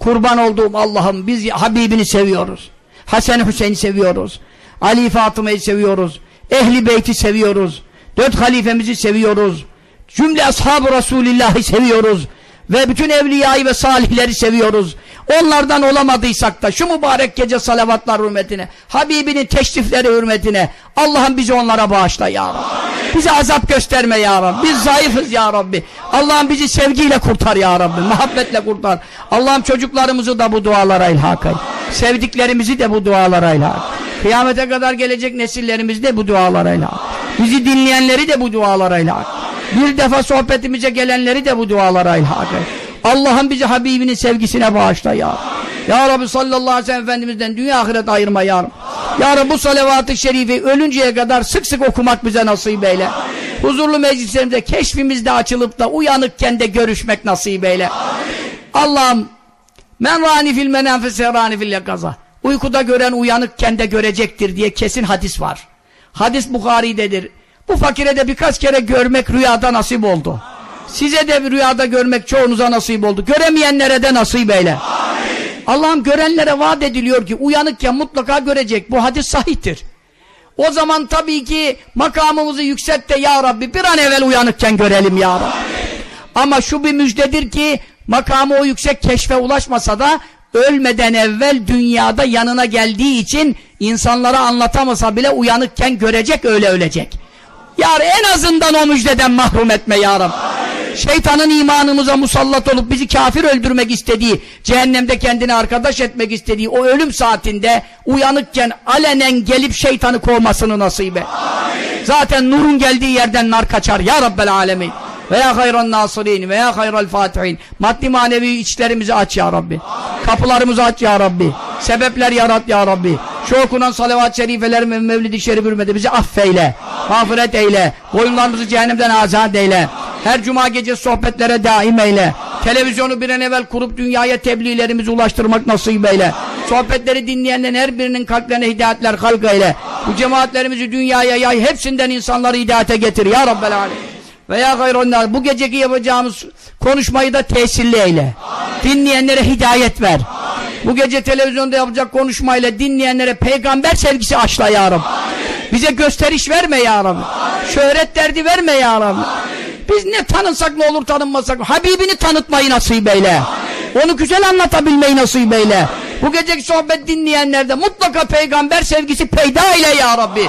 Kurban olduğum Allah'ım biz Habibini seviyoruz. Hasan Hüseyin'i seviyoruz. Ali Fatıma'yı seviyoruz. Ehli Beyt'i seviyoruz. Dört halifemizi seviyoruz. Cümle ashab-ı Resulullah'ı seviyoruz. Ve bütün evliyayı ve salihleri seviyoruz. Onlardan olamadıysak da şu mübarek gece salavatlar hürmetine, Habibinin teşrifleri hürmetine Allah'ım bizi onlara bağışla ya Rabbi. Bize azap gösterme ya Rabbi. Biz zayıfız ya Rabbi. Allah'ım bizi sevgiyle kurtar ya Rabbi. Muhabbetle kurtar. Allah'ım çocuklarımızı da bu dualara ilhak et. Sevdiklerimizi de bu dualara ilhak Kıyamete kadar gelecek nesillerimizi de bu dualara ilhak Bizi dinleyenleri de bu dualara ilhak Bir defa sohbetimize gelenleri de bu dualara ilhak et. Allah'ım bizi Habibinin sevgisine bağışla ya. Ya Rabbi sallallahu aleyhi ve sellem Efendimiz'den dünya ahiret ayırma ya Rabbi. Ya Rabbi bu salavat-ı şerifi ölünceye kadar sık sık okumak bize nasip eyle. Huzurlu meclislerimizde keşfimizde açılıp da uyanıkken de görüşmek nasip eyle. Allah'ım Men rani fil menafis serani fil yakaza. Uykuda gören uyanıkken de görecektir diye kesin hadis var. Hadis Bukhari'dedir. Bu fakire de birkaç kere görmek rüyada nasip oldu. Size de bir rüyada görmek çoğunuza nasip oldu. Göremeyenlere de nasip eyle. Allah'ım görenlere vaat ediliyor ki uyanıkken mutlaka görecek. Bu hadis sahihtir. O zaman tabii ki makamımızı yükselt de ya Rabbi bir an evvel uyanıkken görelim ya Rabbi. Ama şu bir müjdedir ki makamı o yüksek keşfe ulaşmasa da ölmeden evvel dünyada yanına geldiği için insanlara anlatamasa bile uyanıkken görecek öyle ölecek. Yar en azından o müjdeden mahrum etme ya Rabbi. Şeytanın imanımıza musallat olup bizi kafir öldürmek istediği, cehennemde kendini arkadaş etmek istediği o ölüm saatinde uyanıkken alenen gelip şeytanı kovmasını nasip et. Zaten nurun geldiği yerden nar kaçar ya Rabbel alemin. Veya hayran nasirin veya hayral fatihin. Maddi manevi içlerimizi aç ya Rabbi. Kapılarımızı aç ya Rabbi. Sebepler yarat ya Rabbi. Şu okunan salavat-ı şerifeler ve mevlid-i şerif hürmeti bizi affeyle. Mağfiret eyle. Boyunlarımızı cehennemden azat eyle. Her cuma gece sohbetlere daim eyle. Televizyonu bir an evvel kurup dünyaya tebliğlerimizi ulaştırmak nasip eyle. Sohbetleri dinleyenlerin her birinin kalplerine hidayetler halk eyle. Bu cemaatlerimizi dünyaya yay. Hepsinden insanları hidayete getir ya Rabbel Alem. Veya gayronlar bu geceki yapacağımız konuşmayı da tesirli eyle. Dinleyenlere hidayet ver. Bu gece televizyonda yapacak konuşmayla dinleyenlere peygamber sevgisi aşla ya Rabbi. Bize gösteriş verme ya Rabbi. Şöhret derdi verme ya Rabbi. Biz ne tanınsak ne olur tanınmasak Habibini tanıtmayı nasip eyle. Onu güzel anlatabilmeyi nasip eyle. Bu geceki sohbet dinleyenlerde mutlaka peygamber sevgisi peyda ile ya Rabbi.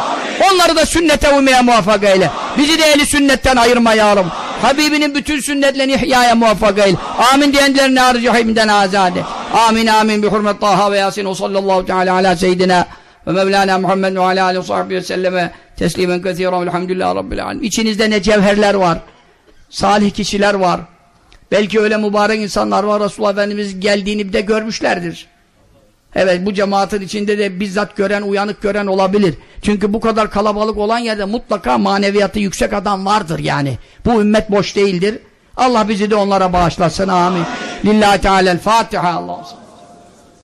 Onları da sünnete uymaya muvaffak eyle. Bizi de eli sünnetten ayırma ya Rabbi. Habibinin bütün sünnetlerini ihyaya muvaffak eyle. Amin diyenlerin nar cehiminden azade. Amin amin bi hurmet Taha ve Yasin o sallallahu teala ala seyyidina ve Mevlana Muhammed ve ala aleyhi ve sahbihi ve selleme teslimen kethiren velhamdülillahi rabbil alemin. İçinizde ne cevherler var. Salih kişiler var. Belki öyle mübarek insanlar var. Resulullah Efendimiz geldiğini de görmüşlerdir. Evet bu cemaatin içinde de bizzat gören, uyanık gören olabilir. Çünkü bu kadar kalabalık olan yerde mutlaka maneviyatı yüksek adam vardır yani. Bu ümmet boş değildir. Allah bizi de onlara bağışlasın. Amin. Lillahi Teala'l Fatiha. Allah'ım.